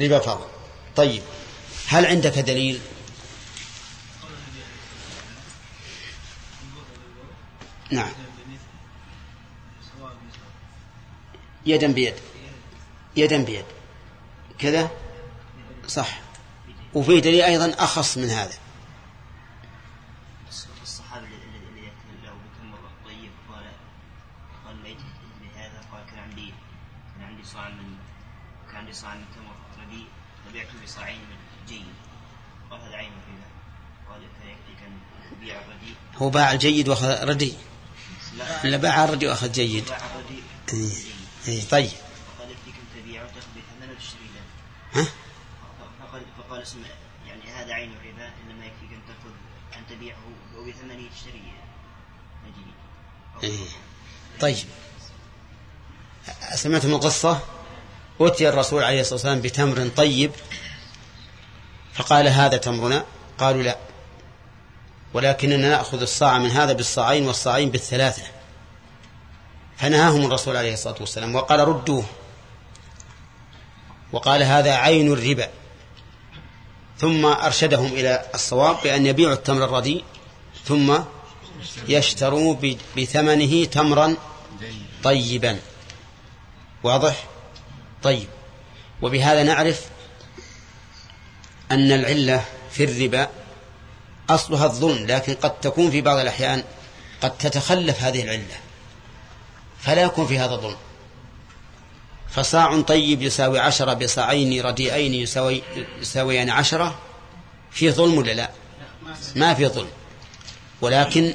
ربا فضل طيب هل عندك دليل؟ نعم. يدا بيد. يدا بيد. كذا؟ صح. وفيه دليل أيضا أخص من هذا. بصاعين من جيد. هذا عين الربا قال كان يكفي كان يبيع الرديء هو باع الجيد وأخذ ردي. لا. باع الردي وأخذ جيد؟ باع الرديء إيه. إيه. طيب. فقال يكفيك أن تبيعه وتأخذ بثمن وتشتري له. ها؟ فقال فقال اسم يعني هذا عين الربا إنما يكفيك أن تاخذ أن تبيعه وبثمنه تشتري جديد إيه. طيب. سمعتم القصة أتي الرسول عليه الصلاة والسلام بتمر طيب. فقال هذا تمرنا؟ قالوا لا. ولكننا نأخذ الصاع من هذا بالصاعين والصاعين بالثلاثة. فنهاهم الرسول عليه الصلاة والسلام وقال ردوه. وقال هذا عين الربا. ثم أرشدهم إلى الصواب بأن يبيعوا التمر الرديء. ثم يشتروا بثمنه تمرا طيبا. واضح؟ طيب. وبهذا نعرف أن العلة في الربا أصلها الظلم لكن قد تكون في بعض الأحيان قد تتخلف هذه العلة فلا يكون في هذا ظلم فصاع طيب يساوي عشرة بصاعين رديئين يساوي يساويان عشرة في ظلم ولا لا؟ ما في ظلم. ولكن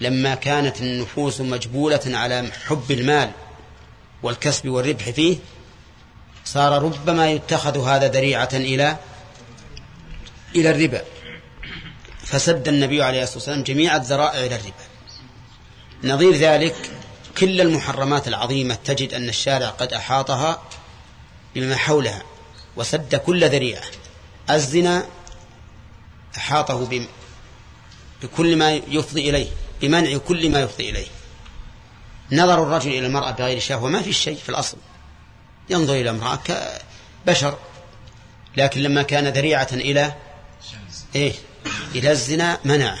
لما كانت النفوس مجبولة على حب المال والكسب والربح فيه صار ربما يتخذ هذا ذريعة إلى إلى الربا. فسد النبي عليه الصلاة والسلام جميع الذرائع إلى الربا. نظير ذلك كل المحرمات العظيمة تجد أن الشارع قد أحاطها بما حولها وسد كل ذريعة. الزنا أحاطه بكل ما يفضي إليه بمنع كل ما يفضي إليه. نظر الرجل إلى المرأة بغير شهوة ما في شيء في الأصل. ينظر إلى امرأة كبشر. لكن لما كان ذريعة إلى إيه؟ إلى الزنا منع.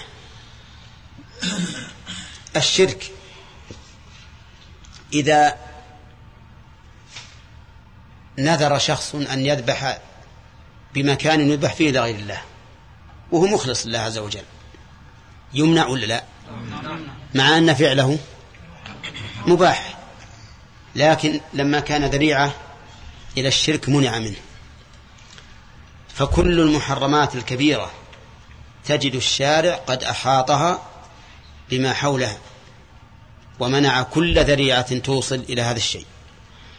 الشرك إذا نذر شخص أن يذبح بمكان يذبح فيه لغير الله وهو مخلص لله عز وجل يمنع ولا لا؟ مع أن فعله مباح لكن لما كان ذريعة إلى الشرك منع منه. فكل المحرمات الكبيرة تجد الشارع قد أحاطها بما حولها ومنع كل ذريعة توصل إلى هذا الشيء.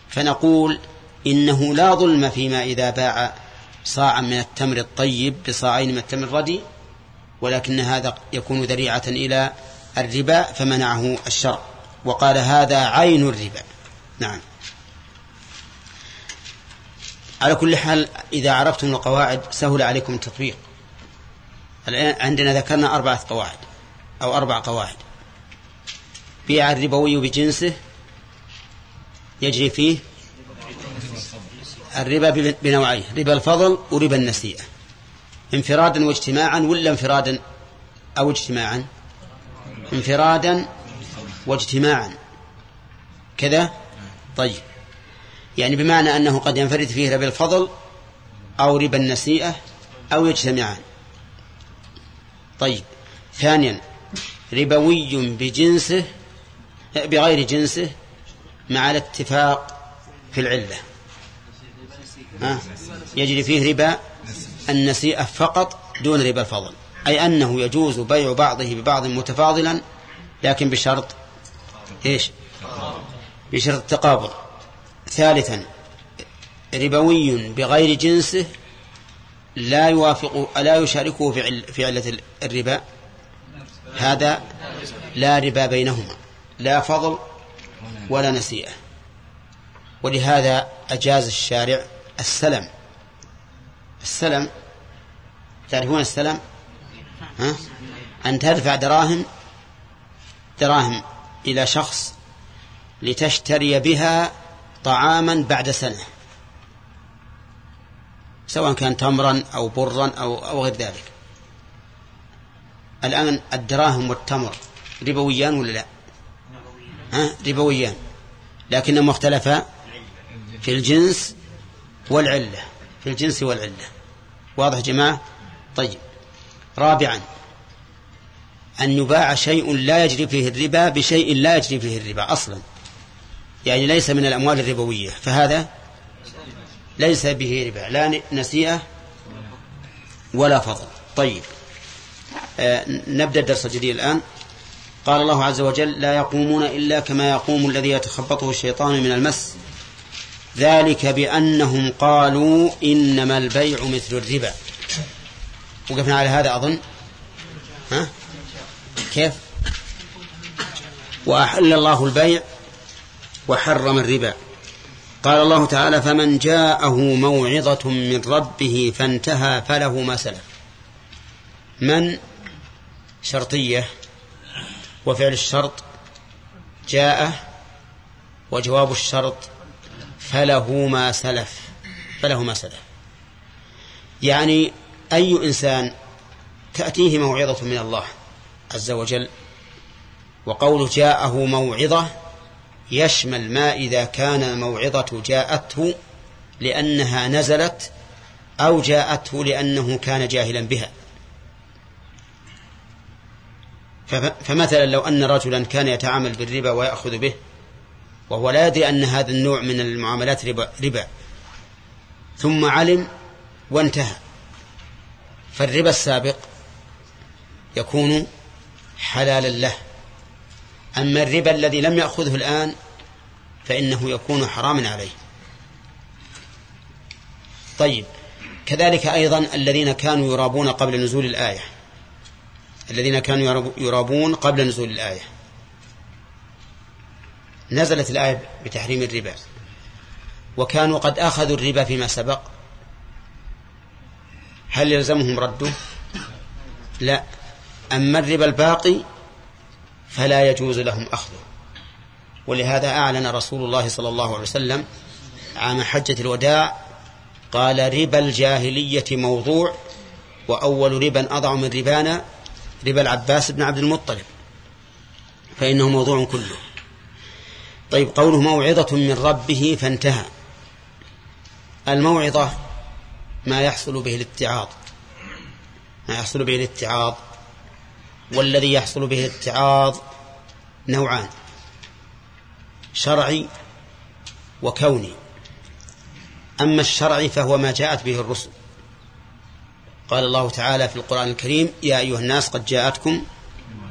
فنقول إنه لا ظلم فيما إذا باع صاعا من التمر الطيب بصاعين من التمر الردي ولكن هذا يكون ذريعة إلى الربا فمنعه الشرع. وقال هذا عين الربا. نعم. على كل حال إذا عرفتم القواعد سهل عليكم التطبيق. الآن عندنا ذكرنا أربعة قواعد أو أربع قواعد. بيع الربوي بجنسه يجري فيه الربا بنوعين ربا الفضل وربا النسيئة. انفرادا واجتماعا ولا انفرادا أو اجتماعا؟ انفرادا واجتماعا. كذا؟ طيب. يعني بمعنى أنه قد ينفرد فيه ربا الفضل أو ربا النسيئة أو يجتمعان. طيب ثانيا ربوي بجنسه بغير جنسه مع الاتفاق في العلة؟ يجري فيه ربا النسيئة فقط دون ربا الفضل. أي أنه يجوز بيع بعضه ببعض متفاضلا لكن بشرط إيش؟ بشرط التقابض ثالثا ربوي بغير جنسه لا يوافق لا يشاركه في في علة الربا. هذا لا ربا بينهما لا فضل ولا نسيئة. ولهذا أجاز الشارع السلم. السلم تعرفون السلم؟ ها؟ أن تدفع دراهم دراهم إلى شخص لتشتري بها طعاما بعد سنة. سواء كان تمرا أو برا أو, أو غير ذلك. الآن الدراهم والتمر ربويان ولا لا؟ ها؟ ربويان. لكنهما اختلفا في الجنس والعلة. في الجنس والعلة. واضح جماعة؟ طيب. رابعا أن يباع شيء لا يجري فيه الربا بشيء لا يجري فيه الربا أصلا. يعني ليس من الأموال الربوية فهذا ليس به ربا لا نسيئة ولا فضل. طيب. آه نبدأ الدرس الجديد الآن. قال الله عز وجل لا يقومون إلا كما يقوم الذي يتخبطه الشيطان من المس. ذلك بأنهم قالوا إنما البيع مثل الربا. وقفنا على هذا أظن. ها؟ كيف؟ وأحل الله البيع وحرم الربا. قال الله تعالى فمن جاءه موعظة من ربه فانتهى فله ما سلف. من؟ شرطية. وفعل الشرط جاء وجواب الشرط فله ما سلف. فله ما سلف. يعني أي إنسان تأتيه موعظة من الله عز وجل وقول جاءه موعظة يشمل ما إذا كان الموعظة جاءته لأنها نزلت أو جاءته لأنه كان جاهلا بها. فمثلا لو أن رجلا كان يتعامل بالربا ويأخذ به وهو لا يدري أن هذا النوع من المعاملات ربا, ربا ثم علم وانتهى. فالربا السابق يكون حلالا له. أما الربا الذي لم يأخذه الآن فإنه يكون حراما عليه. طيب كذلك أيضا الذين كانوا يرابون قبل نزول الآية. الذين كانوا يرابون قبل نزول الآية. نزلت الآية بتحريم الربا. وكانوا قد أخذوا الربا فيما سبق. هل يلزمهم رده؟ لا. أما الربا الباقي فلا يجوز لهم أخذه. ولهذا أعلن رسول الله صلى الله عليه وسلم عام حجة الوداع قال ربا الجاهلية موضوع وأول ربا أضع من ربانا ربا العباس بن عبد المطلب. فإنه موضوع كله. طيب قوله موعظة من ربه فانتهى. الموعظة ما يحصل به الاتعاظ ما يحصل به الاتعاظ والذي يحصل به الاتعاظ نوعان شرعي وكوني. أما الشرعي فهو ما جاءت به الرسل. قال الله تعالى في القرآن الكريم يا أيها الناس قد جاءتكم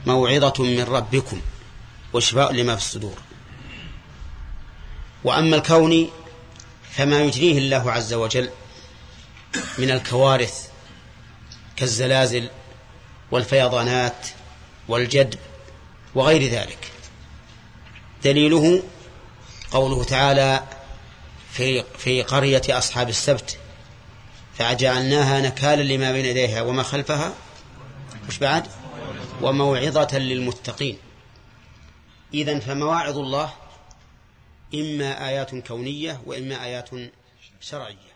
موعظة من ربكم وشفاء لما في الصدور. وأما الكوني فما يجريه الله عز وجل من الكوارث كالزلازل والفيضانات والجدب وغير ذلك. دليله قوله تعالى في في قرية أصحاب السبت فجعلناها نكالا لما بين يديها وما خلفها. مش بعد؟ وموعظة للمتقين. إذن فمواعظ الله إما آيات كونية وإما آيات شرعية.